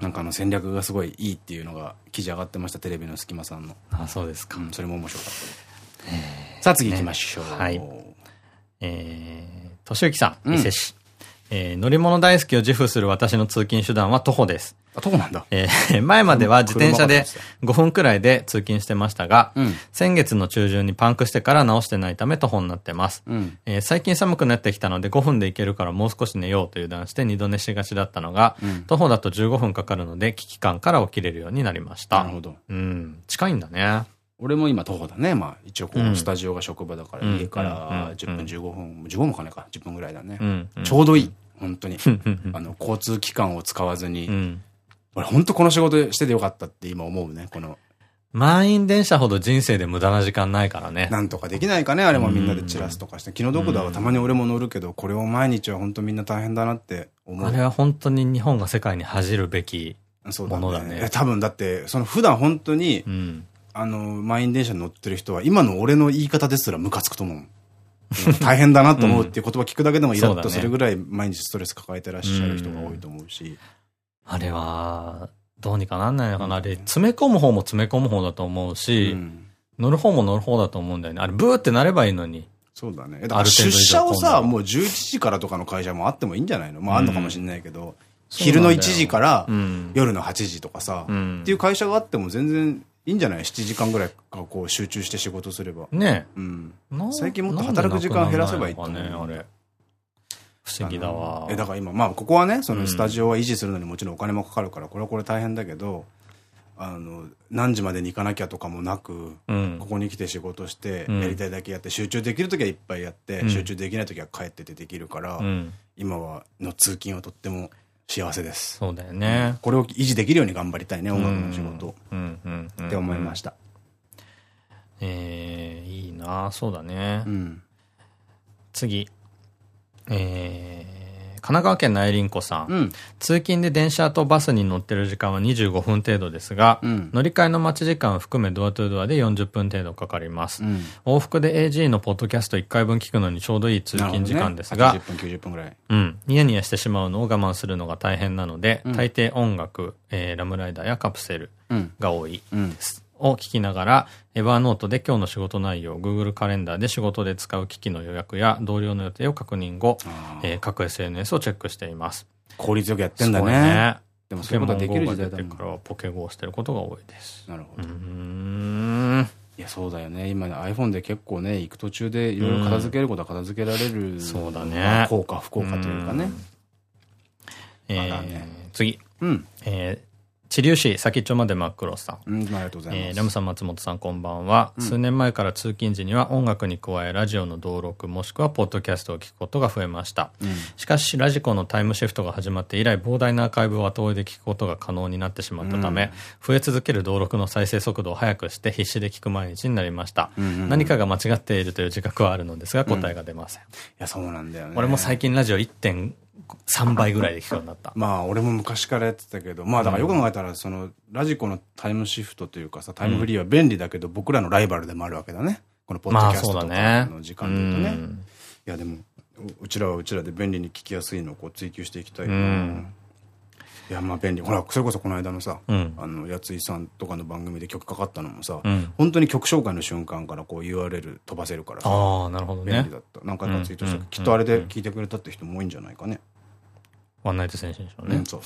なんかあの戦略がすごいいいっていうのが記事上がってました、テレビの隙間さんの。あ、そうですか。それも面白かった。さあ次行きましょう。はい。えー、としゆきさん、伊勢市。えー、乗り物大好きを自負する私の通勤手段は徒歩です。あ、徒歩なんだ？えー、前までは自転車で5分くらいで通勤してましたが、うん、先月の中旬にパンクしてから直してないため徒歩になってます。うん、えー、最近寒くなってきたので5分で行けるからもう少し寝ようと油断して二度寝しがちだったのが、うん、徒歩だと15分かかるので危機感から起きれるようになりました。なるほど。うん。近いんだね。俺も今徒歩だね。まあ一応こうスタジオが職場だから家から10分15分、15分かねか、10分ぐらいだね。ちょうどいい。本当に。あの、交通機関を使わずに。俺本当この仕事しててよかったって今思うね、この。満員電車ほど人生で無駄な時間ないからね。なんとかできないかね、あれもみんなで散らすとかして。気の毒だわ、たまに俺も乗るけど、これを毎日は本当みんな大変だなって思う。あれは本当に日本が世界に恥じるべきものだね。だ多分だって、その普段本当に、うんあの、満員電車に乗ってる人は、今の俺の言い方ですらムカつくと思う。大変だなと思うっていう言葉聞くだけでもイラッとするぐらい毎日ストレス抱えてらっしゃる人が多いと思うし。あれは、どうにかなんないのかな。あれ、詰め込む方も詰め込む方だと思うし、乗る方も乗る方だと思うんだよね。あれ、ブーってなればいいのに。そうだね。だから出社をさ、もう11時からとかの会社もあってもいいんじゃないの？まああんのかもしれないけど、昼の1時から夜の8時とかさ、っていう会社があっても全然いいんじゃない ?7 時間ぐらいかこう集中して仕事すれば。ねうん。最近もっと働く時間減らせばいいってね、あれ。不思議だわ。え、だから今、まあここはね、そのスタジオは維持するのにもちろんお金もかかるから、これはこれ大変だけど、あの、何時までに行かなきゃとかもなく、うん、ここに来て仕事して、やりたいだけやって、集中できるときはいっぱいやって、うん、集中できないときは帰っててできるから、うん、今はの通勤はとっても幸せです。そうだよね。これを維持できるように頑張りたいね、音楽の仕事。って思いました。えー、いいなそうだね。うん、次。えー、神奈川県内林子さん。うん、通勤で電車とバスに乗ってる時間は25分程度ですが、うん、乗り換えの待ち時間を含めドアトゥドアで40分程度かかります。うん、往復で AG のポッドキャスト1回分聞くのにちょうどいい通勤時間ですが、ね、80分、90分ぐらい。うん。ニヤニヤしてしまうのを我慢するのが大変なので、大抵音楽、えー、ラムライダーやカプセルが多いです。を聞きながら、エバーノートで今日の仕事内容、Google カレンダーで仕事で使う機器の予約や同僚の予定を確認後、えー、各 SNS をチェックしています。効率よくやってんだね。ねでもそういうことができる時代だからポケゴをしてることが多いです。なるほど。うんいや、そうだよね。今ね、iPhone で結構ね、行く途中でいろいろ片付けることは片付けられる。そうだね。効果、不効果というかね。えー、次。うん。えー治療師、先っちょまで真っ黒さん。うん、ありがとうございます。えー、ラムさん、松本さん、こんばんは。うん、数年前から通勤時には音楽に加え、ラジオの登録、もしくはポッドキャストを聞くことが増えました。うん、しかし、ラジコのタイムシフトが始まって以来、膨大なアーカイブを後追いで聞くことが可能になってしまったため、うん、増え続ける登録の再生速度を速くして必死で聞く毎日になりました。何かが間違っているという自覚はあるのですが、答えが出ません。いや、そうなんだよね。俺も最近ラジオ1.5 3倍ぐらいで聞くようになった。まあ、俺も昔からやってたけど、まあ、だからよく考えたら、その、ラジコのタイムシフトというかさ、タイムフリーは便利だけど、僕らのライバルでもあるわけだね。このポッドキャストとかの時間で言うとね。いや、でも、うちらはうちらで便利に聞きやすいのをこう追求していきたいな。いや、まあ便利。ほら、それこそこの間のさ、うん、あの、やついさんとかの番組で曲かかったのもさ、うん、本当に曲紹介の瞬間からこう URL 飛ばせるからさ。ああ、なるほどね。便利だった。何回かツイートしたきっとあれで聞いてくれたって人も多いんじゃないかね。ワンナイトセンションね。うん、そう。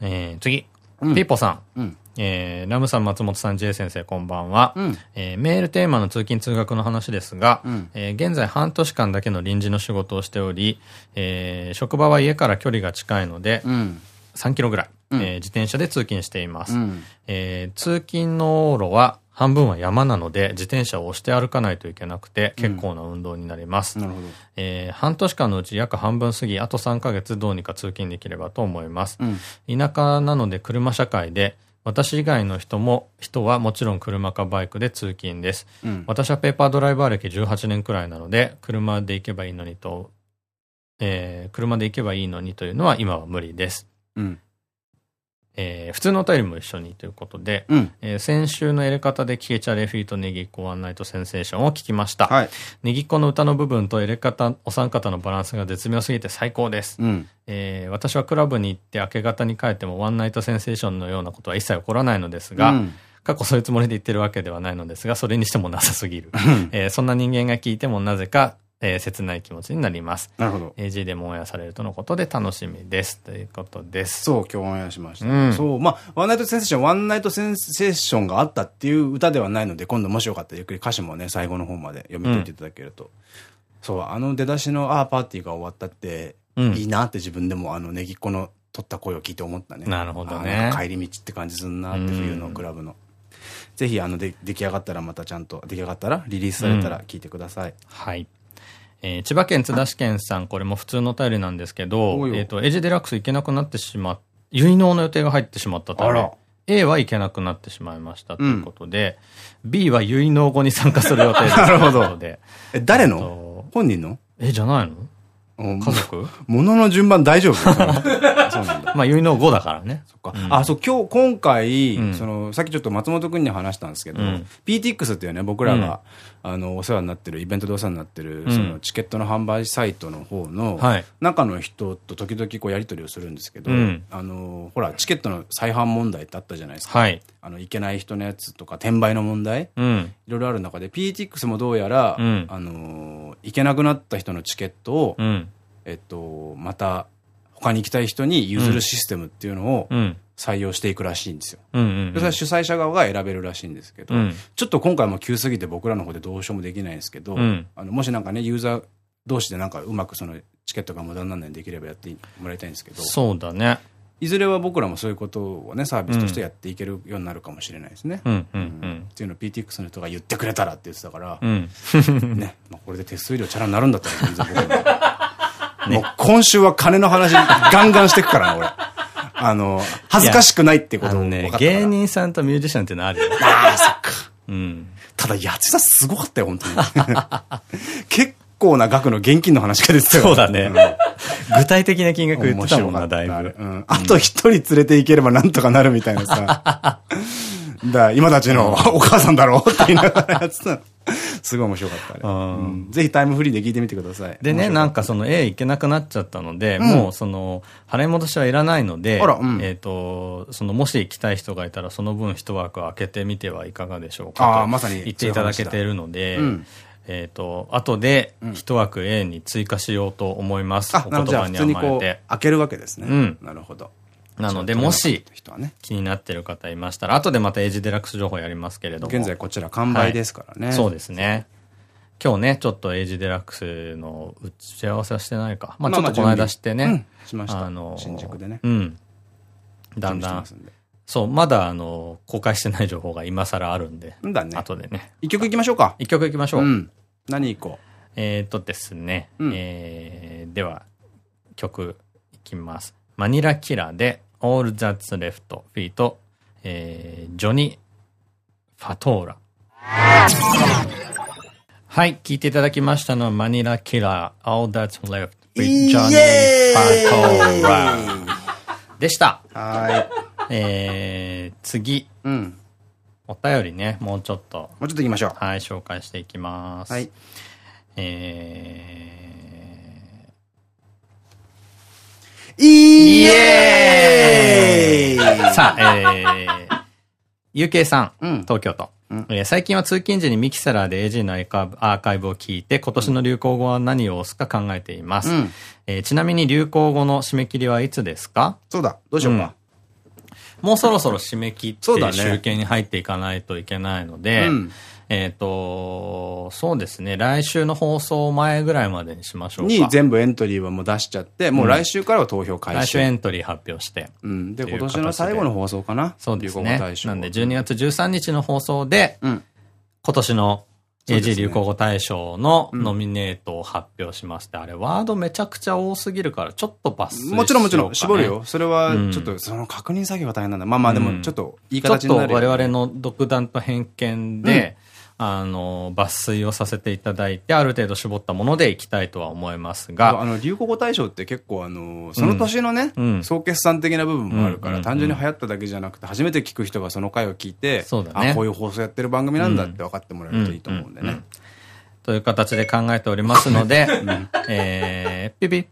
えー、次。うん、ピーポさん。うん、えー、ラムさん、松本さん、J 先生、こんばんは。うん、えー、メールテーマの通勤通学の話ですが、うん、えー、現在半年間だけの臨時の仕事をしており、えー、職場は家から距離が近いので、うん、3キロぐらい、うん、えー、自転車で通勤しています。うん、えー、通勤の往路は、半分は山なので、自転車を押して歩かないといけなくて、結構な運動になります。うん。えー、半年間のうち約半分過ぎ、あと3ヶ月どうにか通勤できればと思います。うん、田舎なので車社会で、私以外の人も、人はもちろん車かバイクで通勤です。うん、私はペーパードライバー歴18年くらいなので、車で行けばいいのにと、えー、車で行けばいいのにというのは今は無理です。うんえー、普通のお便りも一緒にということで、うん、えー、先週のやり方で聞けちゃレフィートネギっ子ワンナイトセンセーションを聞きました。はい、Negicco の歌の部分とやり方、お三方のバランスが絶妙すぎて最高です。うん、えー、私はクラブに行って明け方に帰ってもワンナイトセンセーションのようなことは一切起こらないのですが、うん過去そういうつもりで言ってるわけではないのですが、それにしてもなさすぎる。えー、そんな人間が聞いてもなぜかえー、切ない気持ちになります。なるほど。AG でもオンエアされるとのことで楽しみです。ということです。そう、今日オンエアしました。うん、そう、まあ、ワンナイトセンセーション、ワンナイトセンセーションがあったっていう歌ではないので、今度もしよかったらゆっくり歌詞もね、最後の方まで読み解いていただけると。うん、そう、あの出だしの、ああ、パーティーが終わったって、うん、いいなって自分でも、あの、ネギっ子の取った声を聞いて思ったね。なるほどね。帰り道って感じすんなって、冬のクラブの。ぜひ、あの、で、出来上がったらまたちゃんと、出来上がったら、リリースされたら聞いてください。はい。えー、千葉県津田市県さん、これも普通のお便りなんですけど、えっと、エイジデラックス行けなくなってしまっ、結納の予定が入ってしまったため、A は行けなくなってしまいましたということで、うん、B は結納後に参加する予定です。なるほど。え、誰の？本人の？え、じゃないの？家族？物の順番大丈夫？そうなんだ。まあ、結納後だからね。そっか。あ、そう、今日、今回、その、さっきちょっと松本くんに話したんですけど、PTX っていうね、僕らが、あの、お世話になってる、イベントでお世話になってる、その、チケットの販売サイトの方の、中の人と時々こう、やり取りをするんですけど、あの、ほら、チケットの再販問題ってあったじゃないですか。はい。あの、いけない人のやつとか、転売の問題、いろいろある中で、PTX もどうやら、あの、いけなくなった人のチケットを、えっと、また、他に行きたい人に譲るシステムっていうのを採用していくらしいんですよ。それは主催者側が選べるらしいんですけど、うん、ちょっと今回も急すぎて僕らの方でどうしようもできないんですけど、うん、あのもしなんかね、ユーザー同士でなんかうまくそのチケットが無駄にならないでできればやってもらいたいんですけど。そうだね。いずれは僕らもそういうことをね、サービスとしてやっていけるようになるかもしれないですね。っていうのを PTX の人が言ってくれたらって言ってたから、うん、ね、まあこれで手数料チャラになるんだったら全然僕も。もう今週は金の話ガンガンしてくからな、俺。あの、恥ずかしくないってことをね、芸人さんとミュージシャンってのあるよ。ああ、そっか。うん。ただ、やつさすごかったよ、本当に。結構な額の現金の話が出てたよ。そうだね。具体的な金額言ってたもんな、だいぶ。あと一人連れて行ければなんとかなるみたいなさ。だ今たちのお母さんだろうって言いながらやってた。すごい面白かったね。ぜひタイムフリーで聞いてみてください。でね、なんかその A 行けなくなっちゃったので、もうその、払い戻しはいらないので、えっと、その、もし行きたい人がいたら、その分一枠開けてみてはいかがでしょうかと。まさに。言っていただけているので、えっと、後で一枠 A に追加しようと思います。お言葉に甘えて。開けるわけですね。うん。なるほど。なので、もし、気になってる方いましたら、後でまたエイジデラックス情報やりますけれども。現在こちら完売ですからね。そうですね。今日ね、ちょっとエイジデラックスの打ち合わせはしてないか。まあちょっとこの間してね。しました。あの、新宿でね。うん。だんだん、そう、まだあの、公開してない情報が今更あるんで。んだね。後でね。一曲いきましょうか。一曲いきましょう。うん。何いこう？えっとですね。うん、えー、では、曲いきます。マニラキラーで All That's Left フィート、えー、ジョニー・ファトーラ。はい、聴いていただきましたのはマニラキラー All That's Left with Johnny ファトーラでした。はい。えー、次。うん。お便りね、もうちょっと。もうちょっと行きましょう。はい、紹介していきます。はい。えー、イエーイ。さあ、えー、ゆうけいさん、うん、東京都。うん、最近は通勤時にミキサラで AG のアーカイブを聞いて、今年の流行語は何を押すか考えています。うん、えー、ちなみに流行語の締め切りはいつですか？そうだ、どうしようか。うん、もうそろそろ締め切って集計に入っていかないといけないので、えっと、そうですね。来週の放送前ぐらいまでにしましょうか。に全部エントリーはもう出しちゃって、もう来週からは投票開始。来週エントリー発表して。うん。で、今年の最後の放送かな？そうですね。なんで12月13日の放送で、うん、今年の AG 流行語大賞のノミネートを発表しますって、あれワードめちゃくちゃ多すぎるから、ちょっと抜粋もちろんもちろん、絞るよ。それは、ちょっとその確認作業が大変なんだ。まあまあでも、ちょっといい形になる、ちょっと我々の独断と偏見で、あの、抜粋をさせていただいて、ある程度絞ったものでいきたいとは思いますが。あの、流行語大賞って結構あの、その年のね、うん、総決算的な部分もあるから、単純に流行っただけじゃなくて、初めて聞く人がその回を聞いて、そうだね。あ、こういう放送やってる番組なんだって分かってもらえるといいと思うんでね。という形で考えておりますので、えー、ピピ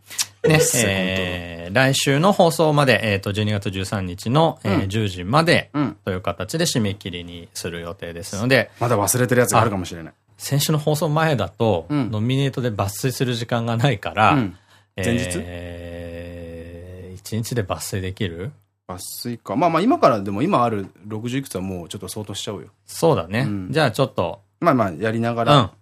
ね、えー、来週の放送まで、えっ、ー、と、12月13日の、えー、10時まで、という形で締め切りにする予定ですので。まだ忘れてるやつがあるかもしれない。先週の放送前だと、うん、ノミネートで抜粋する時間がないから、うん、前日えー、1日？で抜粋できる？抜粋か。まあまあ今からでも今ある60いくつはもうちょっと相当しちゃうよ。そうだね。うん、じゃあちょっと。まあまあやりながら。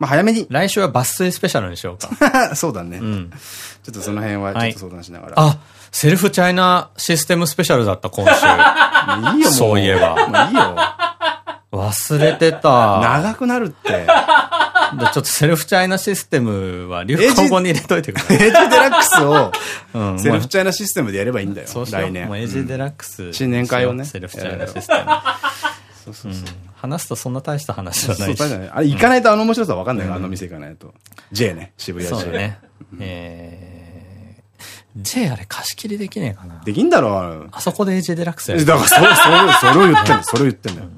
うん。まあ早めに。来週は抜粋スペシャルにしようか。そうだね。うん。ちょっとその辺はちょっと相談しながら。はい、あ、セルフチャイナシステムスペシャルだった、今週。いいよ、そういえば。もういいよ。忘れてた。長くなるって。ちょっとセルフチャイナシステムは流行語に入れといてください。 AG デラックスを、セルフチャイナシステムでやればいいんだよ。そう来年。もう AG デラックス。新年会をね。セルフチャイナシステム。そうそうそう。話すとそんな大した話じゃないし。あれ行かないとあの面白さわかんないよ、あの店行かないと。J ね、渋谷 J。そうね。えー、J あれ貸し切りできねえかな。できんだろあそこで AJ デラックスやる。だからそれ、それ、それを言ってんだよ。それを言ってんだよ。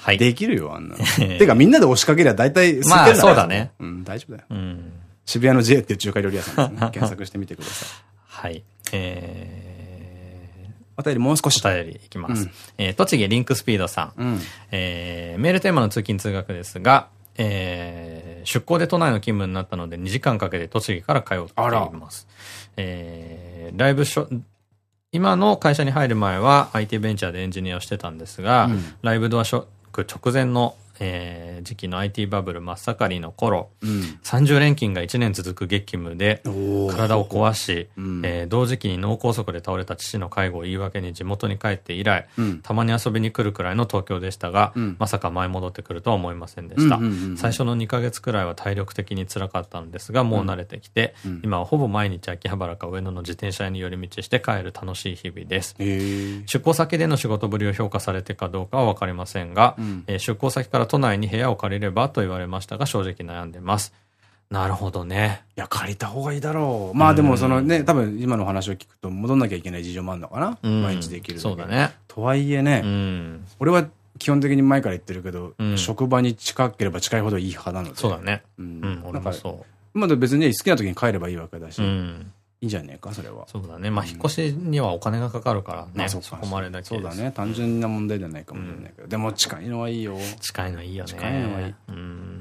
はい。できるよ、あんなの。てかみんなで押しかけりゃ大体まあそうだね。うん、大丈夫だよ。うん。渋谷の J っていう中華料理屋さん検索してみてください。はい。えーお便りもう少し。お便りいきます。うん、えー、栃木リンクスピードさん。うん、えー、メールテーマの通勤通学ですが、えー、出向で都内の勤務になったので2時間かけて栃木から通っています。えー、ライブショ、今の会社に入る前は IT ベンチャーでエンジニアをしてたんですが、うん、ライブドアショック直前のえー、時期の IT バブル真っ盛りの頃、うん、30連勤が1年続く激務で、体を壊し、うん、えー、同時期に脳梗塞で倒れた父の介護を言い訳に地元に帰って以来、うん、たまに遊びに来るくらいの東京でしたが、うん、まさか前戻ってくるとは思いませんでした。最初の2ヶ月くらいは体力的に辛かったんですが、もう慣れてきて、今はほぼ毎日秋葉原か上野の自転車屋に寄り道して帰る楽しい日々です。出向先での仕事ぶりを評価されてかどうかはわかりませんが、えー、出向先から都内に部屋を借りればと言われましたが、正直悩んでます。なるほどね。いや、借りた方がいいだろう。まあでもそのね、多分今の話を聞くと戻んなきゃいけない事情もあるのかな、うん、毎日できるそうだね。とはいえね、うん、俺は基本的に前から言ってるけど、うん、職場に近ければ近いほどいい派なので。そうだね。うん。俺もそう。まあ別に好きな時に帰ればいいわけだし。うんいいんじゃねえか、それは。そうだね。まあ、引っ越しにはお金がかかるからね。そこまでだけそうだね。単純な問題じゃないかもしれないけど。でも、近いのはいいよ。近いのいいよね。近いのはいい。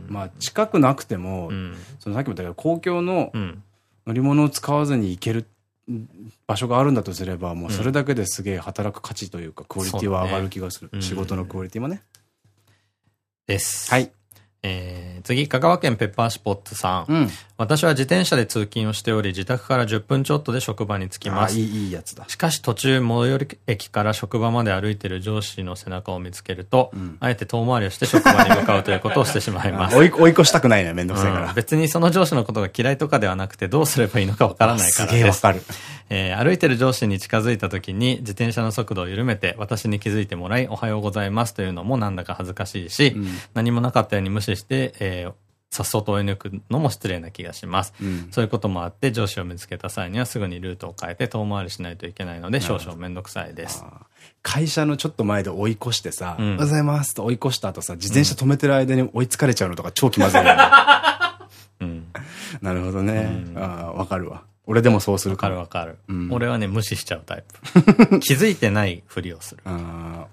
まあ、近くなくても、そのさっきも言ったけど、公共の乗り物を使わずに行ける場所があるんだとすれば、もうそれだけですげえ働く価値というか、クオリティは上がる気がする。仕事のクオリティもね。です。はい。えー、次、香川県ペッパーシポッツさん。うん、私は自転車で通勤をしており、自宅から10分ちょっとで職場に着きます。いい、いいやつだ。しかし途中、最寄り駅から職場まで歩いている上司の背中を見つけると、うん、あえて遠回りをして職場に向かうということをしてしまいます。追い 追い越したくないね、めんどくさいから、うん、別にその上司のことが嫌いとかではなくて、どうすればいいのかわからないからです。すげえわかる。えー、歩いてる上司に近づいた時に自転車の速度を緩めて私に気づいてもらいおはようございますというのもなんだか恥ずかしいし、うん、何もなかったように無視して、えー、さっそうと追い抜くのも失礼な気がします。うん、そういうこともあって上司を見つけた際にはすぐにルートを変えて遠回りしないといけないので少々めんどくさいです。会社のちょっと前で追い越してさ、うん、おはようございますと追い越した後さ、自転車止めてる間に追いつかれちゃうのとか超気まずいよね。うん、なるほどね。ああ、わかるわ。俺でもそうするか。わかるわかる。うん、俺はね、無視しちゃうタイプ。気づいてないふりをする。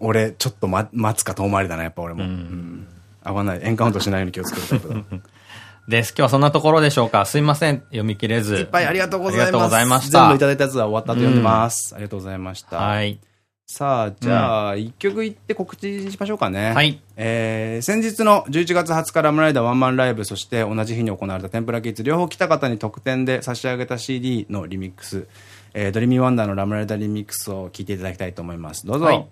俺、ちょっと、ま、待つか遠回りだな、やっぱ俺も。うん、合わない。エンカウントしないように気をつけるタイプだ。です。今日はそんなところでしょうか。すいません。読み切れず。いっぱいありがとうございます。ありがとうございました。全部いただいたやつは終わったと読んでます。うん、ありがとうございました。はい。さあ、じゃあ、一、曲いって告知しましょうかね。はい。えー、先日の11月20日ラムライダーワンマンライブ、そして同じ日に行われた天ぷらキッズ、両方来た方に特典で差し上げた CD のリミックス、えー、ドリーミーワンダーの RAM RIDER リミックスを聴いていただきたいと思います。どうぞ。はい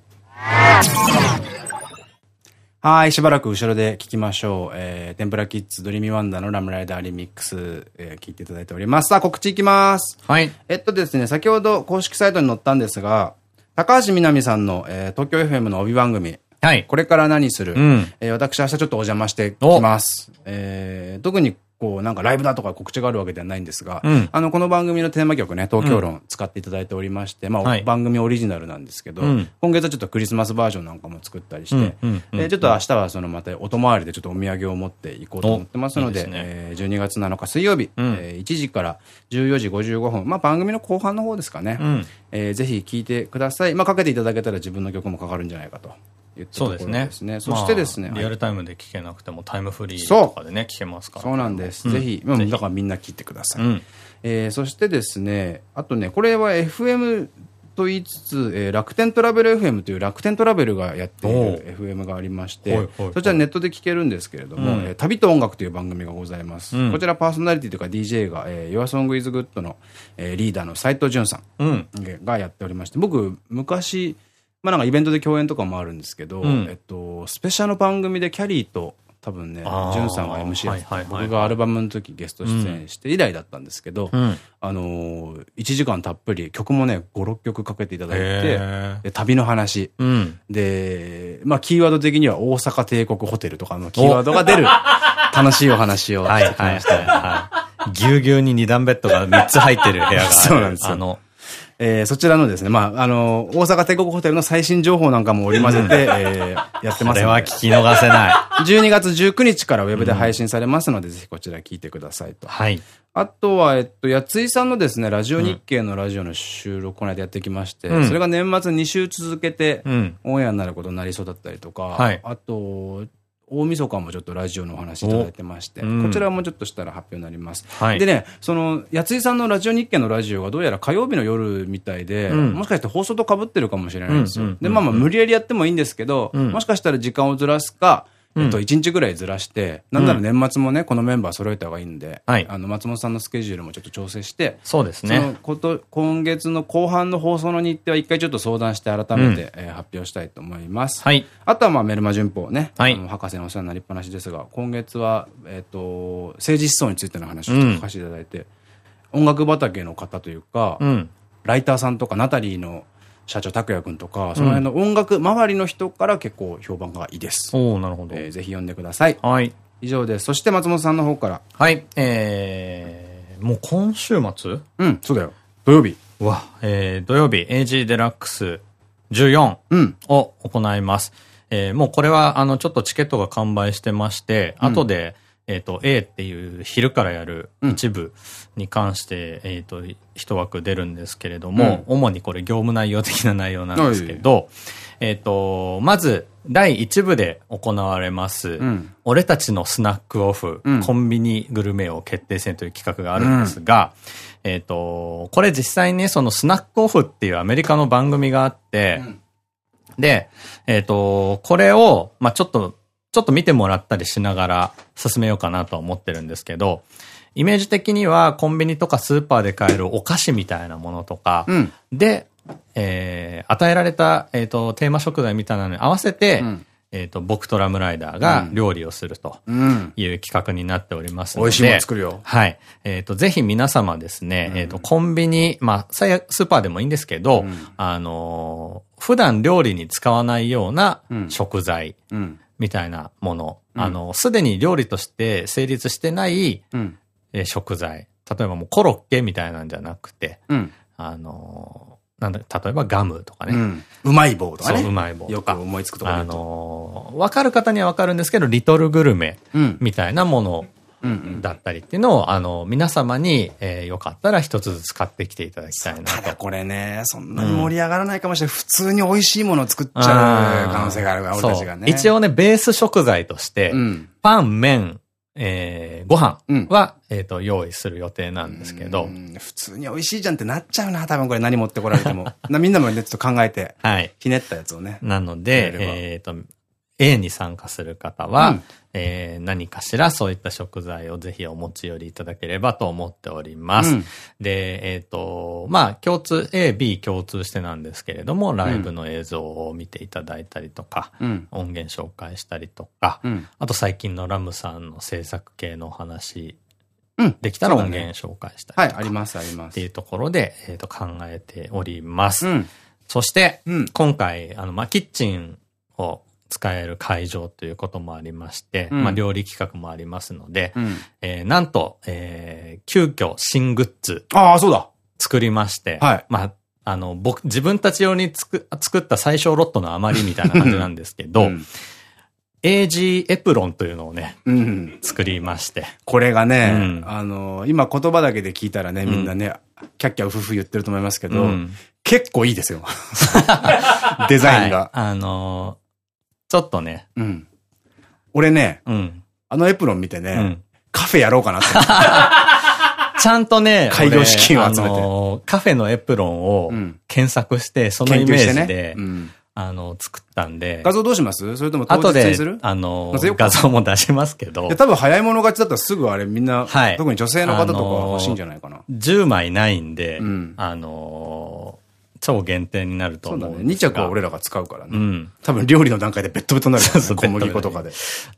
はい、しばらく後ろで聞きましょう。えー、 TEMPURA KIDZ ドリーミーワンダーの RAM RIDER リミックス、えー、聞いていただいております。さあ、告知いきます。はい。えっとですね、先ほど公式サイトに載ったんですが、高橋みなみさんの、えー、東京 FM の帯番組。はい。これから何する、うん、えー、私明日ちょっとお邪魔してきます。えー、特にこう、なんかライブだとか告知があるわけではないんですが、うん、あの、この番組のテーマ曲ね、東京論使っていただいておりまして、うん、まあ、はい、番組オリジナルなんですけど、うん、今月はちょっとクリスマスバージョンなんかも作ったりして、で、ちょっと明日はそのまた音回りでちょっとお土産を持っていこうと思ってますので、いいでね、えー、12月7日水曜日、うん、えー、1時から14時55分、まあ、番組の後半の方ですかね、うん、えー、ぜひ聴いてください。まあ、かけていただけたら自分の曲もかかるんじゃないかと。そうですね。ね。そしてですね、リアルタイムで聞けなくてもタイムフリーとかでね、聞けますから。そうなんです。ぜひ、だからみんな聞いてください。えそしてですね、あとね、これは FM と言いつつ、えー、楽天トラベル FM という楽天トラベルがやっている FM がありまして、そちらネットで聞けるんですけれども、うん、旅と音楽という番組がございます。うん、こちらパーソナリティとか DJ が、えー、Your Song is Good の、えー、リーダーの斉藤淳さん。がやっておりまして、僕、昔、まあなんかイベントで共演とかもあるんですけど、うん、えっと、スペシャル番組でキャリーと多分ね、ジュンさんが MC やって僕がアルバムの時ゲスト出演して以来だったんですけど、うん、あのー、1時間たっぷり曲もね、5、6曲かけていただいて、で旅の話、うん、で、まあキーワード的には大阪帝国ホテルとかのキーワードが出る 楽しいお話をしてきました。ぎゅうぎゅうに二段ベッドが3つ入ってる部屋がある。そうなんですよ。あの、えー、そちらのですね、まあ、あの、大阪帝国ホテルの最新情報なんかも織り交ぜて、えー、やってますこれは聞き逃せない。12月19日からウェブで配信されますので、うん、ぜひこちら聞いてくださいと。はい。あとは、えっと、やついさんのですね、ラジオ日経のラジオの収録、この間やってきまして、うん、それが年末2週続けて、オンエアになることになりそうだったりとか、はい、あと、大晦日もちょっとラジオのお話いただいてまして、うん、こちらもちょっとしたら発表になります。はい、でね、その、やついさんのラジオ日経のラジオがどうやら火曜日の夜みたいで、うん、もしかして放送と被ってるかもしれないんですよ。で、まあまあ無理やりやってもいいんですけど、うん、もしかしたら時間をずらすか、えっと、1日ぐらいずらして、なんなら年末もね、このメンバー揃えた方がいいんで、はい。あの、松本さんのスケジュールもちょっと調整して、そうですね。こと、今月の後半の放送の日程は一回ちょっと相談して改めて、え発表したいと思います。はい。あとはまあメルマ旬報ね。はい。博士のお世話になりっぱなしですが、今月は、えっと、政治思想についての話を書かせていただいて、音楽畑の方というか、うん、ライターさんとかナタリーの社長拓也君とか、その辺の音楽周りの人から結構評判がいいです。おなるほど。えー、ぜひ読んでください。はい。以上です。そして松本さんの方から。はい。えー、もう今週末？うん、そうだよ。土曜日。うわ、えー、土曜日、AG デラックス14を行います。うん、えー、もうこれは、あの、ちょっとチケットが完売してまして、うん、後で、えっと、A っていう昼からやる一部に関して、うん、えっと、一枠出るんですけれども、うん、主にこれ業務内容的な内容なんですけど、えっと、まず、第1部で行われます、うん、俺たちのスナックオフ、コンビニグルメを決定戦という企画があるんですが、えっと、これ実際にそのスナックオフっていうアメリカの番組があって、で、えっと、これを、まあちょっと、ちょっと見てもらったりしながら進めようかなと思ってるんですけど、イメージ的にはコンビニとかスーパーで買えるお菓子みたいなものとか、うん、で、えー、与えられた、えっ、ー、と、テーマ食材みたいなのに合わせて、うん、えっと、僕とラムライダーが料理をするという企画になっておりますので。美味しいもの作るよ。はい。えっと、ぜひ皆様ですね、うん、えっと、コンビニ、まあ、最悪スーパーでもいいんですけど、うん、あのー、普段料理に使わないような食材みたいなもの、あの、すでに料理として成立してない、え食材。例えばもうコロッケみたいなんじゃなくて、あのーなんだ、例えばガムとかね。うん、うまい棒とかね。そう、うまい棒よく思いつくとかあのー、わかる方にはわかるんですけど、リトルグルメみたいなものだったりっていうのを、あの、皆様に、えー、よかったら一つずつ買ってきていただきたいなと。ただこれね、そんなに盛り上がらないかもしれない。うん、普通に美味しいものを作っちゃう可能性があるから、俺たちがね。一応ね、ベース食材として、うん、パン、麺、えー、ご飯は、うん、えっと、用意する予定なんですけど。普通に美味しいじゃんってなっちゃうな、多分これ何持ってこられても。みんなもね、ちょっと考えて。はい。ひねったやつをね。なので、えっと、A に参加する方は、うん、えー、何かしらそういった食材をぜひお持ち寄りいただければと思っております。うん、で、えっ、ー、と、まあ、共通、A、B 共通してなんですけれども、ライブの映像を見ていただいたりとか、うん、音源紹介したりとか、あと最近のラムさんの制作系のお話、できたら音源紹介したりとか、はい、あります、あります。っていうところで、えっ、ー、と、考えております。そして、今回、あの、まあ、キッチンを使える会場ということもありまして、うん、まあ料理企画もありますので、うん、えー、なんと、えー、急遽新グッズ。ああ、そうだ。作りまして、はい。まあ、あの、僕、自分たち用に作作った最小ロットの余りみたいな感じなんですけど、うん AG エプロンというのをね、うん、作りまして。これがね、うん、あの、今言葉だけで聞いたらね、みんなね、うん、キャッキャウフフ言ってると思いますけど、結構いいですよ。デザインが。はい、あのちょっとね。うん。俺ね、うん。あのエプロン見てね、うん、カフェやろうかなって。ちゃんとね、開業資金を集めて。カフェのエプロンを検索して、そのイメージで、あの、作ったんで。画像どうします？それとも当日にする？あの、画像も出しますけど。多分早い者勝ちだったらすぐあれみんな、はい、特に女性の方とか欲しいんじゃないかな。10枚ないんで、あの超限定になると思う。そうだね。2着は俺らが使うからね。うん。多分料理の段階でベッドベッドになる、ね。そうそう、小麦粉とかで。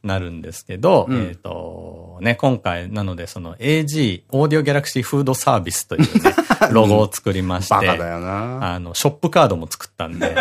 なるんですけど、うん、えっと、ね、今回、なのでその AG、オーディオギャラクシーフードサービスというね、ロゴを作りまして。バカだよな。あの、ショップカードも作ったんで。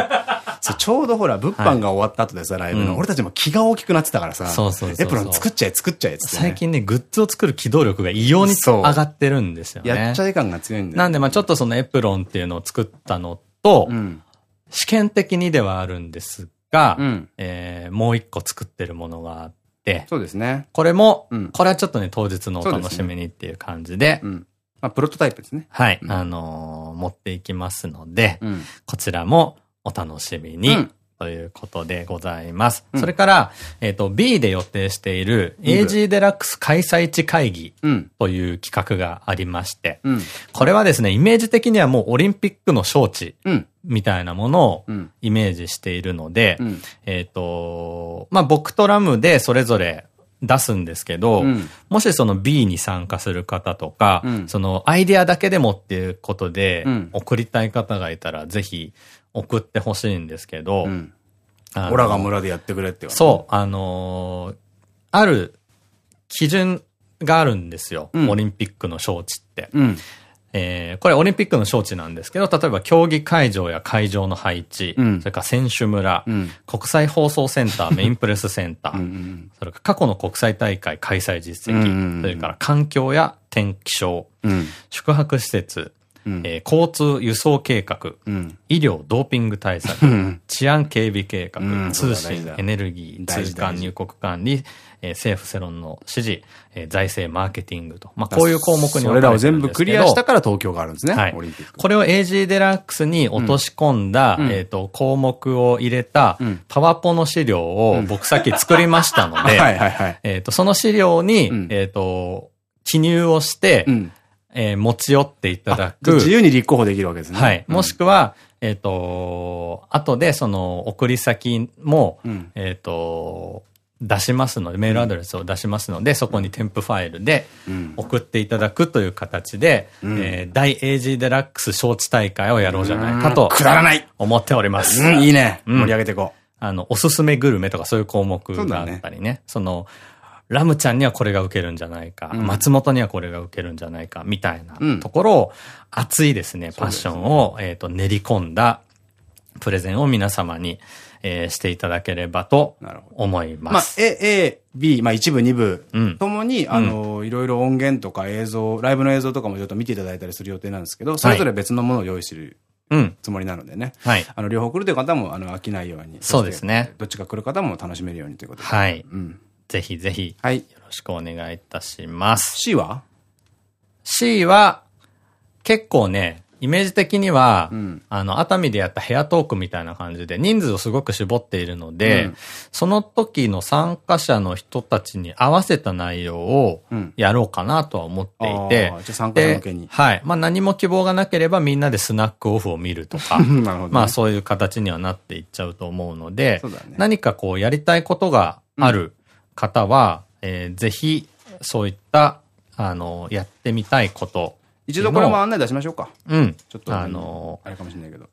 そう、ちょうどほら、物販が終わった後でさ、ライブの、俺たちも気が大きくなってたからさ、そうそうエプロン作っちゃえ、作っちゃえって最近ね、グッズを作る機動力が異様に上がってるんですよね。やっちゃい感が強いんだよ。なんで、まあちょっとそのエプロンっていうのを作ったのと、うん、試験的にではあるんですが、うん、えー、もう一個作ってるものがあって、そうですね。これも、うん、これはちょっとね、当日のお楽しみにっていう感じで、まあ、プロトタイプですね。はい。あのー、持っていきますので、こちらもお楽しみに。ということでございます。うん、それから、えっ、と、B で予定している AG デラックス開催地会議という企画がありまして、うん、これはですね、イメージ的にはもうオリンピックの招致みたいなものをイメージしているので、うん、えっと、まあ、僕とラムでそれぞれ出すんですけど、うん、もしその B に参加する方とか、うん、そのアイデアだけでもっていうことで送りたい方がいたら、ぜひ送ってほしいんですけど、うん、オラが村でやってくれってそう、あのー、ある基準があるんですよ。うん、オリンピックの招致って。うん、えー、これオリンピックの招致なんですけど、例えば競技会場や会場の配置、うん、それから選手村、うん、国際放送センター、メインプレスセンター、それから過去の国際大会開催実績、それから環境や天気象、宿泊施設、えー、交通輸送計画、うん、医療ドーピング対策、治安警備計画、うん、通信、エネルギー、通関入国管理、えー、政府世論の指示、えー、財政マーケティングと。まあ、こういう項目にそれらを全部クリアしたから東京があるんですね。はい。これを AG デラックスに落とし込んだ、うん、えっと、項目を入れた、パワポの資料を僕さっき作りましたので、えっと、その資料に、えっと、記入をして、うんえー、持ち寄っていただく。自由に立候補できるわけですね。はい。もしくは、えっと、後でその送り先も、うん、えっと、出しますので、メールアドレスを出しますので、そこに添付ファイルで送っていただくという形で、うん、えー、大 AG デラックス招致大会をやろうじゃないかと。くだらない思っております。うん、いいね。盛り上げていこう。あの、おすすめグルメとかそういう項目があったりね。そ、ね、の、ラムちゃんにはこれが受けるんじゃないか、うん、松本にはこれが受けるんじゃないか、みたいなところを、熱いですね、パッションを、えっと、練り込んだプレゼンを皆様に、えー、していただければと思います。まあ、A、A、B、まあ一部、二部、ともに、あの、いろいろ音源とか映像、ライブの映像とかもちょっと見ていただいたりする予定なんですけど、それぞれ別のものを用意する。つもりなのでね。はい。あの、両方来るという方も、あの、飽きないように。そうですね。どっちが来る方も楽しめるようにということで。はい。うん。ぜひぜひ。はい。よろしくお願いいたします。C は ?C は、結構ね、イメージ的には、うん、あの、熱海でやったヘアトークみたいな感じで、人数をすごく絞っているので、うん、その時の参加者の人たちに合わせた内容をやろうかなとは思っていて、うん、じゃ参加者向けに。はい。まあ何も希望がなければみんなでスナックオフを見るとか、ね、まあそういう形にはなっていっちゃうと思うので、ね、何かこうやりたいことがある方は、えー、ぜひそういった、あの、やってみたいこと一度これも案内出しましょうか。うん。ちょっと、あのー、あれかもしれないけど。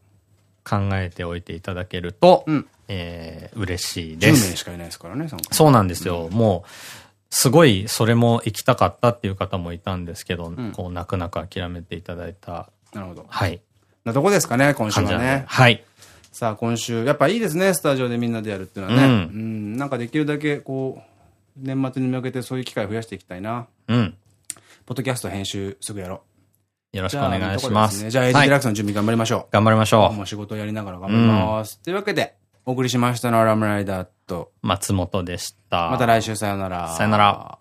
考えておいていただけると、うん、えー、嬉しいです。10名しかいないですからね、そうなんですよ。うん、もう、すごい、それも行きたかったっていう方もいたんですけど、うん、こう、泣く泣く諦めていただいた。なるほど。はい。なとこですかね、今週はね。はい。さあ、今週、やっぱいいですね、スタジオでみんなでやるっていうのはね。うん、うん、なんかできるだけ、こう、年末に向けてそういう機会増やしていきたいな。うん。ポッドキャスト編集すぐやろう。よろしくお願いします。じゃあ、エイジデラックスの準備頑張りましょう。頑張りましょう。もう仕事やりながら頑張ります。というわけで、お送りしましたのはラムライダーと松本でした。また来週さよなら。さよなら。